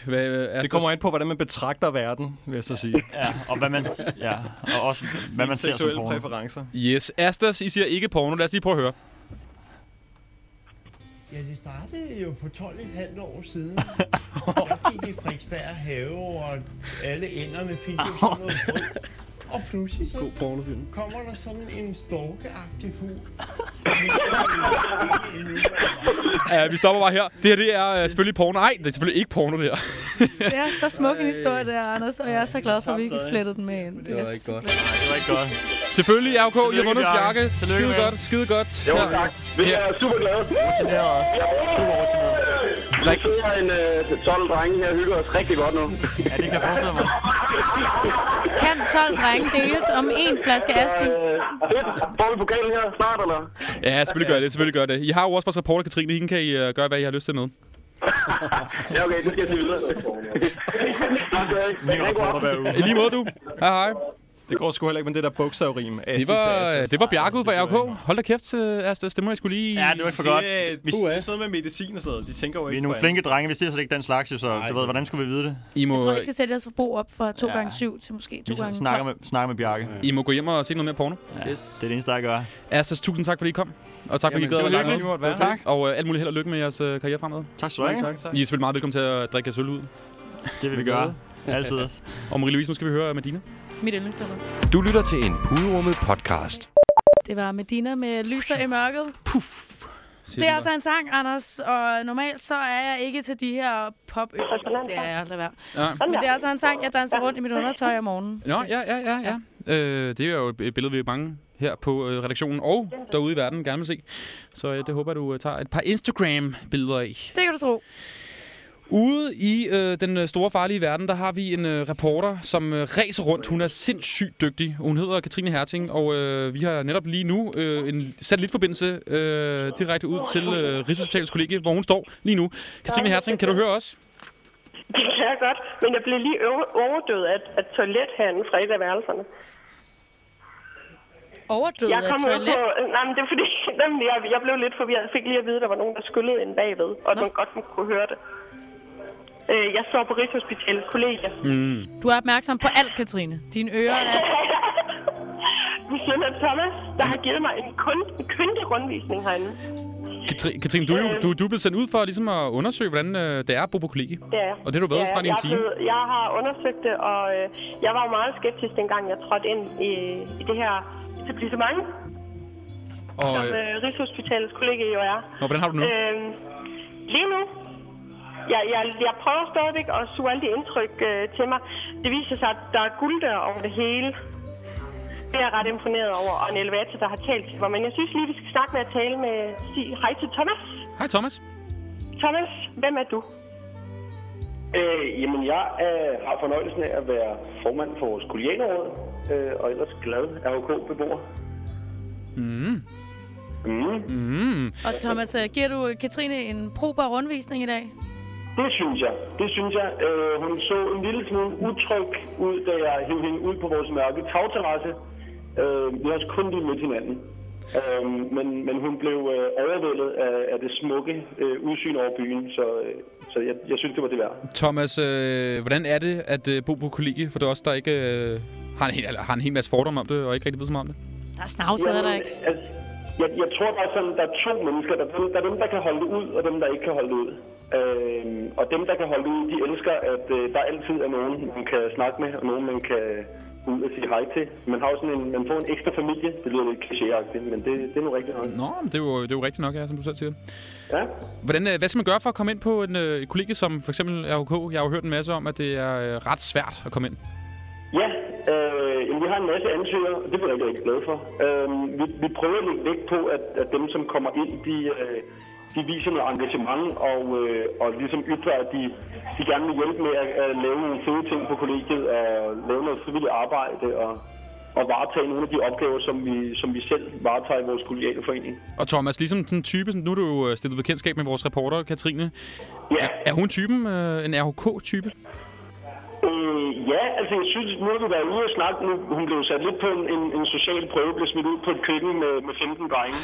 Hvad, øh, Astas? Det kommer an på, hvordan man betragter verden, vil jeg så sige. Ja, og hvad man, ja, og også hvad man ser som Seksuelle porno. præferencer. Yes, Astas, I siger ikke porno. Lad os lige prøve at høre. Ja, det startede jo for 12,5 år siden. Jeg gik i Frederiksberg have, og alle enderne fik jo sådan noget brød. Og pludselig så God pornofilm. kommer der sådan en storkeagtig fugl. Ja, vi stopper bare her. Det her, det er uh, selvfølgelig porno. Nej, det er selvfølgelig ikke porno, det her. Det er så smuk en historie, der, Anders, og jeg er så glad for, at vi ikke flettede den med ind. Det var ikke godt. Det var ikke godt. Selvfølgelig, RK, I har vundet Bjarke. Skide med godt, skide godt. Jo, tak. Vi er super glade. Rutineret også. Super rutineret. Vi sidder en øh, 12 drenge her og hygger os rigtig godt nu. Ja, det kan jeg forestille mig. Kan 12 drenge deles om en flaske Asti? Øh, fedt. Får vi pokalen her snart, eller? Ja, selvfølgelig gør det, selvfølgelig gør det. I har jo også vores reporter, Katrine. Hende kan I uh, gøre, hvad I har lyst til med. Ja, okay, det skal jeg sige videre. Tak. I lige måde, du. Hej, hej. Det går sgu heller ikke med det der bogstavrim. Det var, det var Bjarke ud fra RK. Hold da kæft, uh, Astas. Det må jeg skulle lige... Ja, det var ikke for godt. Vi, er noget med medicin og sådan noget. De tænker jo vi er ikke nogle flinke drenge, vi siger slet ikke den slags, så du ved, hvordan skulle vi vide det? I må, Jeg tror, I skal sætte jeres forbrug op fra 2 Ja. gange 7 til måske 2 Vi gange snakker 12. med, snakker med Bjarke. I må gå hjem og se noget mere porno. Ja, det er det eneste, jeg gør. Astas, tusind tak, fordi I kom. Og tak, fordi I gad at være Tak. Og uh, alt muligt held og lykke med jeres uh, karriere fremad. Tak skal du have. I er selvfølgelig meget velkommen til at drikke jeres øl ud. Det vil vi gøre. Altid også. Og Marie-Louise, nu skal vi høre Medina. Mit yndlingsnummer. Du lytter til en Pudrummet podcast. Det var Medina med Lyser i mørket. Det er altså en sang, Anders, og normalt så er jeg ikke til de her pop Det er jeg, lad være. Ja. Men det er altså en sang, jeg danser rundt i mit undertøj om morgenen. Nå, ja, ja, ja, ja. Øh, det er jo et billede, vi mange her på øh, redaktionen og derude i verden gerne vil se. Så øh, det håber du øh, tager et par Instagram-billeder af. Det kan du tro. Ude i øh, den øh, store farlige verden, der har vi en øh, reporter, som øh, ræser rundt. Hun er sindssygt dygtig. Hun hedder Katrine Herting, og øh, vi har netop lige nu øh, en satellitforbindelse øh, direkte ud til øh, Rigshospitalets kollegie, hvor hun står lige nu. Katrine Herting, kan du høre os? Det kan jeg godt, men jeg blev lige over- overdøvet af, af toiletherren fra et af værelserne. Overdøvet jeg af kom ud toilet? På, nej, men det er fordi, nemlig, jeg, jeg blev lidt forvirret. Jeg fik lige at vide, at der var nogen, der skyllede ind bagved, og at man godt kunne høre det. Øh, jeg står på Rigshospitalets kollegie. Mm. Du er opmærksom på alt, Katrine. Dine ører er... Min søn er Thomas, der har givet mig en, kun, en kyndig rundvisning herinde. Katri- Katrine, du er, jo, du, du er blevet sendt ud for ligesom at undersøge, hvordan øh, det er at bo på kollegie. Det er jeg. Og det har du været Ja, en jeg er time. blevet- Jeg har undersøgt det, og øh, jeg var jo meget skeptisk, dengang jeg trådte ind i, i det her etablissement, Og, som øh, øh, Rigshospitalets kollega jo er. og hvordan har du det nu? Øhm, lige nu, jeg, jeg, jeg prøver stadigvæk at suge alle de indtryk øh, til mig. Det viser sig, at der er gulddør over det hele. Det er jeg ret imponeret over, og en elevator, der har talt til mig. Men jeg synes lige, vi skal snakke med at tale med... Sige hej til Thomas. Hej Thomas. Thomas, hvem er du? Øh, jamen, jeg øh, har fornøjelsen af at være formand for vores kollegialråd, øh, og ellers glad RHK-beboer. Mm. Mm. Mm. Og Thomas, øh, giver du Katrine en probar rundvisning i dag? Det synes jeg. Det synes jeg. Øh, hun så en lille smule utryg ud, da jeg hævde hende ud på vores mørke tagterrasse. Øh, vi har også kun lige mødt hinanden. Øhm, men, men hun blev øh, overvældet af, af det smukke øh, udsyn over byen, så, øh, så jeg, jeg synes, det var det værd. Thomas, øh, hvordan er det at øh, bo på kollegie? For det er også der ikke øh, har, en, hel- eller, har en hel masse fordomme om det, og ikke rigtig ved så meget om det. Der er snavset, er der ikke? Altså, jeg, jeg tror, der er, sådan, der er to mennesker. Der er, dem, der er dem, der kan holde det ud, og dem, der ikke kan holde det ud. Øhm, og dem, der kan holde det ud, de elsker, at øh, der altid er nogen, man kan snakke med, og nogen, man kan ud og sige hej til. Man har jo sådan en, man får en ekstra familie. Det lyder lidt klichéagtigt, men det, det er nu rigtigt nok. Nå, men det er jo, det er jo rigtigt nok, ja, som du selv siger. Ja. Hvordan, øh, hvad skal man gøre for at komme ind på en øh, et kollegie som for eksempel RUK? Jeg har jo hørt en masse om, at det er øh, ret svært at komme ind. Ja, øh, jamen, vi har en masse ansøgere, og det er vi rigtig, rigtig glade for. Øh, vi, vi prøver at lægge vægt på, at, at dem, som kommer ind, de, øh, de viser noget engagement og, øh, og ligesom ytrer, at de, de gerne vil hjælpe med at, at lave nogle fede ting på kollegiet og lave noget frivilligt arbejde og, og varetage nogle af de opgaver, som vi, som vi selv varetager i vores kollegiale forening. Og Thomas, ligesom sådan en type, nu er du jo øh, stillet bekendtskab med vores reporter, Katrine. Ja. Er, er hun typen, øh, en RHK-type? Øh, ja, altså jeg synes, nu har vi været ude og snakke, nu, hun blev sat lidt på en, en, en social prøve, blev smidt ud på et køkken med, med 15 drenge,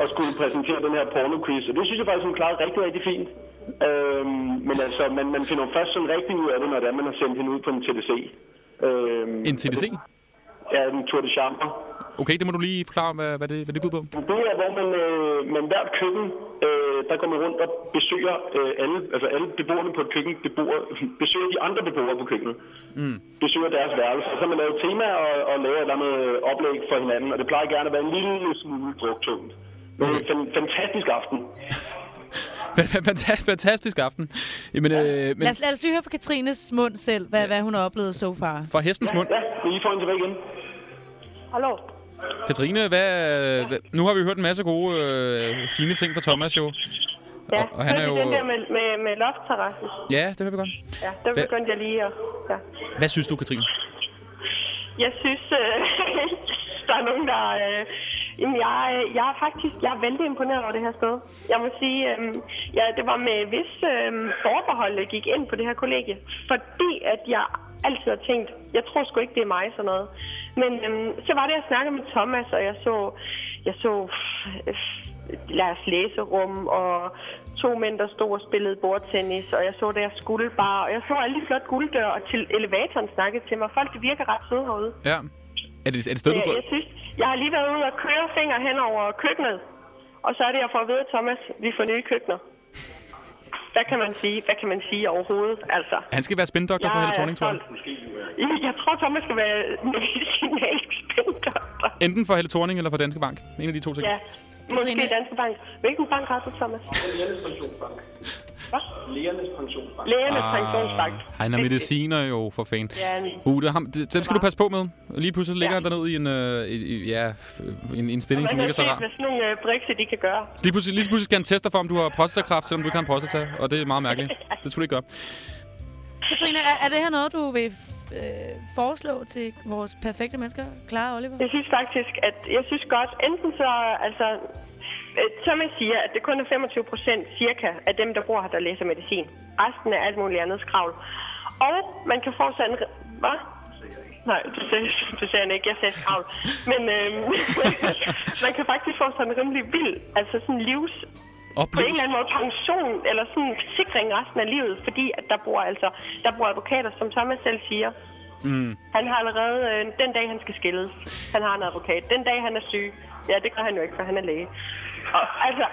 og skulle præsentere den her porno-quiz, og det synes jeg faktisk, hun klarede rigtig, rigtig fint. Øhm, men altså, man, man finder først sådan rigtig ud af det, når det er, man har sendt hende ud på en TDC. Øhm, En TDC? Ja, en Tour de Chambre. Okay, det må du lige forklare, hvad, hvad, det, hvad det går ud på. Det er, hvor man, øh, man hvert køkken, øh, der går man rundt og besøger øh, alle, altså alle beboerne på et køkken, beboer, besøger de andre beboere på køkkenet. Mm. besøger deres værelse. Og så har man lavet tema og, og lavet et eller andet oplæg for hinanden, og det plejer gerne at være en lille smule druktungt. Men det er en fan- fantastisk aften. Fanta- Fantastisk aften. Jamen, øh, men Lad os, lad os lige høre fra Katrines mund selv, hvad, hvad hun har oplevet so far. fra hestens mund. Ja, vi får en tilbage igen. Hallo? Katrine, hvad, nu har vi hørt en masse gode, øh, fine ting fra Thomas jo. Ja, Og, og han er jo... den der med, med, med loftterrassen. Ja, det hører vi godt. Ja, der Hvad- begyndte jeg lige at... Ja. Hvad synes du, Katrine? Jeg synes, øh, der er nogen, der... Øh, jamen, jeg, jeg er faktisk jeg er vældig imponeret over det her sted. Jeg må sige, øh, ja, det var med vis øh, forbehold, jeg gik ind på det her kollegie. Fordi at jeg altid har tænkt, jeg tror sgu ikke, det er mig sådan noget. Men øh, så var det, jeg snakkede med Thomas, og jeg så, jeg så øh, deres læserum, og to mænd, der stod og spillede bordtennis, og jeg så deres guldbar, og jeg så alle de flotte gulddør, og til elevatoren snakkede til mig. Folk, de virker ret søde herude. Ja. Er det, er det sted, du jeg, går? jeg synes, jeg har lige været ude og køre fingre hen over køkkenet, og så er det, jeg får at vide, Thomas, vi får nye køkkener. Hvad kan man sige? Hvad kan man sige overhovedet? Altså, Han skal være spindoktor for Helle er Thorning, tror jeg. jeg, tror, Thomas skal være medicinalsk spændoktor. Enten for Helle Thorning eller for Danske Bank. En af de to ting. Ja, måske Danske Bank. Hvilken bank har du, Thomas? Lægernes pensionsbank. Hvad? Lægernes pensionsbank. Lægernes pensionsbank. Han er mediciner jo, for fan. Ja, Uh, det, er ham, det, dem skal du passe på med. Lige pludselig ligger han dernede i en, øh, i, ja, øh, en, en stilling, som ikke er så rar. hvad sådan nogle øh, brikse, de kan gøre. Så lige pludselig, lige pludselig skal han teste dig for, om du har prostatakræft, selvom du ikke har en prostata. Og det er meget mærkeligt. Det skulle du ikke gøre. Katrine, er, er det her noget, du vil øh, foreslå til vores perfekte mennesker, Clara og Oliver? Jeg synes faktisk, at jeg synes godt, enten så, altså, øh, som jeg siger, at det kun er 25 procent cirka af dem, der bor her, der læser medicin. Resten er alt muligt andet skravl. Og man kan få sådan Hvad? Nej, det sagde, det sagde han ikke. Jeg sagde skravl. Men øhm, man kan faktisk få sådan en rimelig vild, altså sådan livs... På en eller anden måde pension eller sådan en forsikring resten af livet, fordi at der bor altså der bor advokater, som Thomas selv siger, Mm. han har allerede, øh, den dag han skal skilles, han har en advokat. Den dag han er syg, ja, det gør han jo ikke, for han er læge. Og, altså,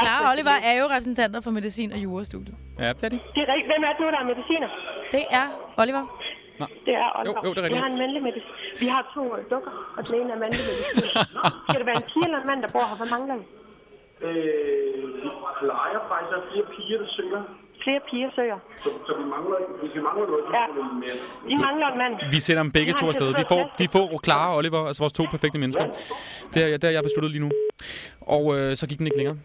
Clara og Oliver er jo repræsentanter for medicin- og jurastudiet. Ja, det er de. det er rigtigt. Hvem er det nu, der er mediciner? Det er Oliver. Det er Oliver. Jo, jo, det er rigtigt. Vi har en mandlig medicin. Vi har to øh, dukker, og den ene er mandlig medicin. skal det være en pige eller en mand, der bor her? Hvad mangler vi? Øh, vi plejer faktisk at fire piger, der søger. Flere piger søger. Så, så vi mangler, hvis vi mangler noget, så Ja. får vi mere. Vi mangler en mand. Vi sender dem begge to afsted. De får, de får Clara og Oliver, altså vores to perfekte mennesker. Det er, det er jeg besluttet lige nu. Og øh, så gik den ikke længere.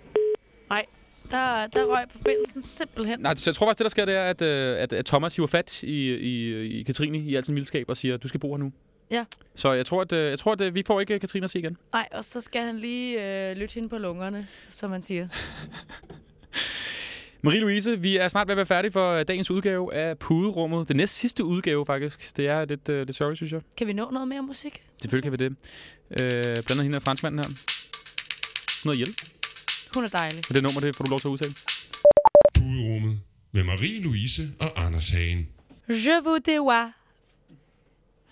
Nej, der, der røg forbindelsen simpelthen. Nej, så jeg tror faktisk, det der sker, det er, at, øh, at, at Thomas hiver fat i, i, i Katrine i al sin vildskab og siger, du skal bo her nu. Ja. Så jeg tror, at, øh, jeg tror, at øh, vi får ikke Katrine at se igen. Nej, og så skal han lige øh, lytte hende på lungerne, som man siger. Marie-Louise, vi er snart ved at være færdige for øh, dagens udgave af Puderummet. Det næst sidste udgave, faktisk. Det er lidt, uh, lidt sørgeligt, synes jeg. Kan vi nå noget mere musik? Selvfølgelig kan vi det. Uh, blandt andet hende af franskmanden her. Noget hjælp. Hun er dejlig. Og det nummer, det får du lov til at udtale. Puderummet med Marie-Louise og Anders Hagen. Je vous devoir.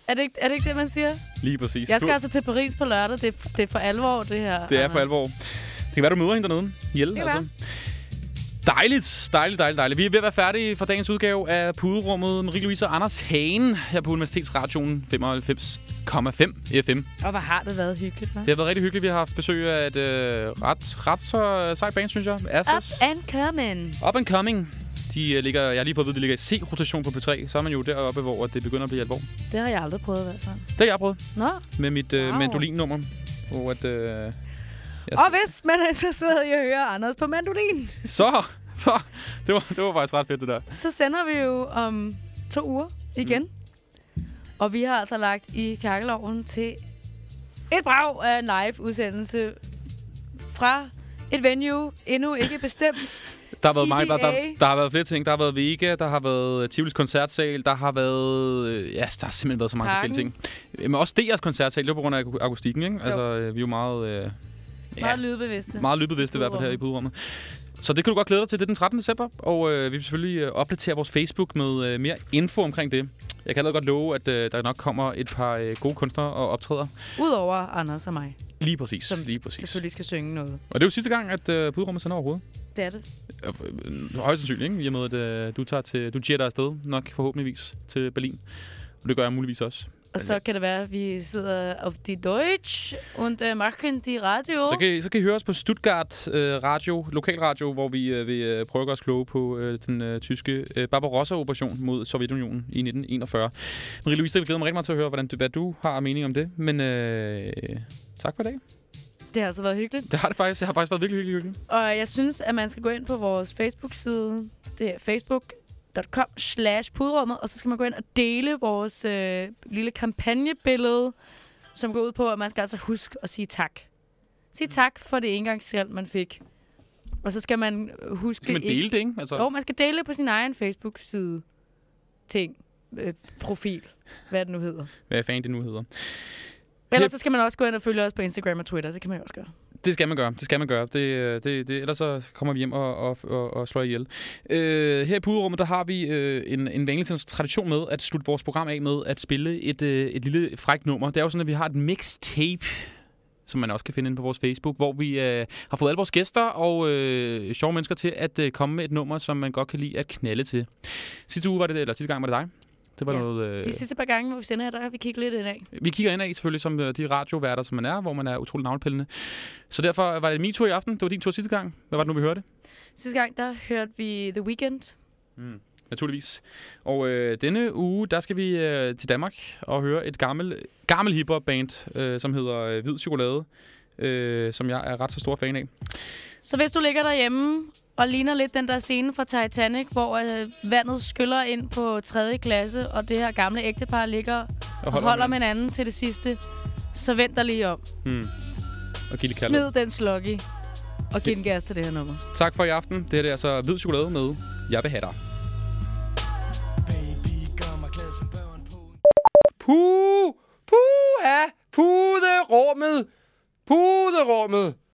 Er det, ikke, er det ikke det, man siger? Lige præcis. Jeg skal Du- altså til Paris på lørdag. Det, er- det er for alvor, det her. Det er for alvor. Det kan være, du møder hende dernede. Hjælp, altså. Dejligt, dejligt, dejligt, dejligt. Vi er ved at være færdige for dagens udgave af Puderummet. Marie-Louise og Anders Hagen her på Universitetsradioen 95,5 FM. Og hvor har det været hyggeligt, hva'? Det har været rigtig hyggeligt. Vi har haft besøg af et øh, ret, ret så sejt band, synes jeg. Up Asses. and coming. Up and coming. De øh, ligger, jeg har lige fået at vide, de ligger i C-rotation på P3. Så er man jo deroppe, hvor det begynder at blive alvor. Det har jeg aldrig prøvet i hvert fald. Det har jeg prøvet Nå. med mit øh, Wow. mandolinnummer. Hvor at, øh, jeg Og hvis man er interesseret i at høre Anders på mandolin, Så, så. Det var, det var faktisk ret fedt, det der. så sender vi jo om to uger igen. Mm. Og vi har altså lagt i kakkeloven til et brag af en live-udsendelse fra et venue, endnu ikke bestemt. Der har, været meget, der, der, der har været flere ting. Der har været Vega, der har været Tivolis koncertsal, der har været... øh, Ja, der har simpelthen været så mange Parken. forskellige ting. Men også DR's koncertsal, det var på grund af aku- akustikken, ikke? Altså, øh, vi er jo meget... Øh, Meget lydbevidste. meget lydbevidste i hvert fald her i puderummet. Så det kan du godt glæde dig til. Det er den 13. december, og øh, vi vil selvfølgelig øh, opdatere vores Facebook med øh, mere info omkring det. Jeg kan allerede godt love, at øh, der nok kommer et par øh, gode kunstnere og optræder. Udover Anders og mig, Lige præcis. som lige præcis. selvfølgelig skal synge noget. Og det er jo sidste gang, at øh, puderummet sender overhovedet. Det er det. Øh, Højst sandsynligt, ikke? I og med, at øh, du, tager til, du jetter afsted nok forhåbentligvis til Berlin. Og det gør jeg muligvis også. Og så kan det være, at vi sidder auf die Deutsch und äh, machen die Radio. Så kan, I- så kan I høre os på Stuttgart øh, Radio, lokalradio, hvor vi øh, vil øh, prøve at gøre os kloge på øh, den øh, tyske øh, Barbarossa-operation mod Sovjetunionen i 1941. Marie-Louise, jeg glæder mig rigtig meget til at høre, hvordan du, hvad du har mening om det. Men øh, tak for i dag. Det har altså været hyggeligt. Det har det faktisk. Det har faktisk været virkelig, virkelig hyggeligt. Og jeg synes, at man skal gå ind på vores Facebook-side. Det er facebook.com slash pudrummet. Og så skal man gå ind og dele vores øh, lille kampagnebillede, som går ud på, at man skal altså huske at sige tak. Sige tak for det engangshjælp, man fik. Og så skal man huske... Skal man dele det, ikke? Altså- Jo, man skal dele det på sin egen Facebook-side. Ting. Øh, profil. Hvad det nu hedder. Hvad fanden det nu hedder. Ellers så skal man også gå ind og følge os på Instagram og Twitter. Det kan man jo også gøre. Det skal man gøre. Det skal man gøre. Det, øh, det, det, ellers så kommer vi hjem og, og, og, og slår ihjel. Øh, her i puderummet, der har vi øh, en, en vanlig tradition med at slutte vores program af med at spille et, øh, et lille frækt nummer. Det er jo sådan, at vi har et mixtape som man også kan finde ind på vores Facebook, hvor vi øh, har fået alle vores gæster og øh, sjove mennesker til at øh, komme med et nummer, som man godt kan lide at knalde til. Sidste uge var det, eller sidste gang var det dig. Det var Ja. noget... Øh, De sidste par gange, hvor vi sender der vi kigget lidt indad. vi kigger indad selvfølgelig som øh, de radioværter, som man er, hvor man er utrolig navnepillende. Så derfor var det min tur i aften. Det var din tur sidste gang. Hvad var det nu, vi hørte? Sidste gang, der hørte vi The Weeknd. Mm. Naturligvis. Og øh, denne uge, der skal vi øh, til Danmark og høre et gammel, gammel hiphop band, øh, som hedder øh, Hvid Chokolade, øh, som jeg er ret så stor fan af. Så hvis du ligger derhjemme og ligner lidt den der scene fra Titanic, hvor øh, vandet skyller ind på 3. klasse, og det her gamle ægtepar ligger og holder holder, holder med hinanden til det sidste, så vent dig lige om. Hmm. Og giv det Smid den sluggy og giv den gas til det her nummer. Tak for i aften. Det her det er altså Hvid Chokolade med Jeg vil have dig. Puh! Puh! Ja! Puderummet! Puderummet!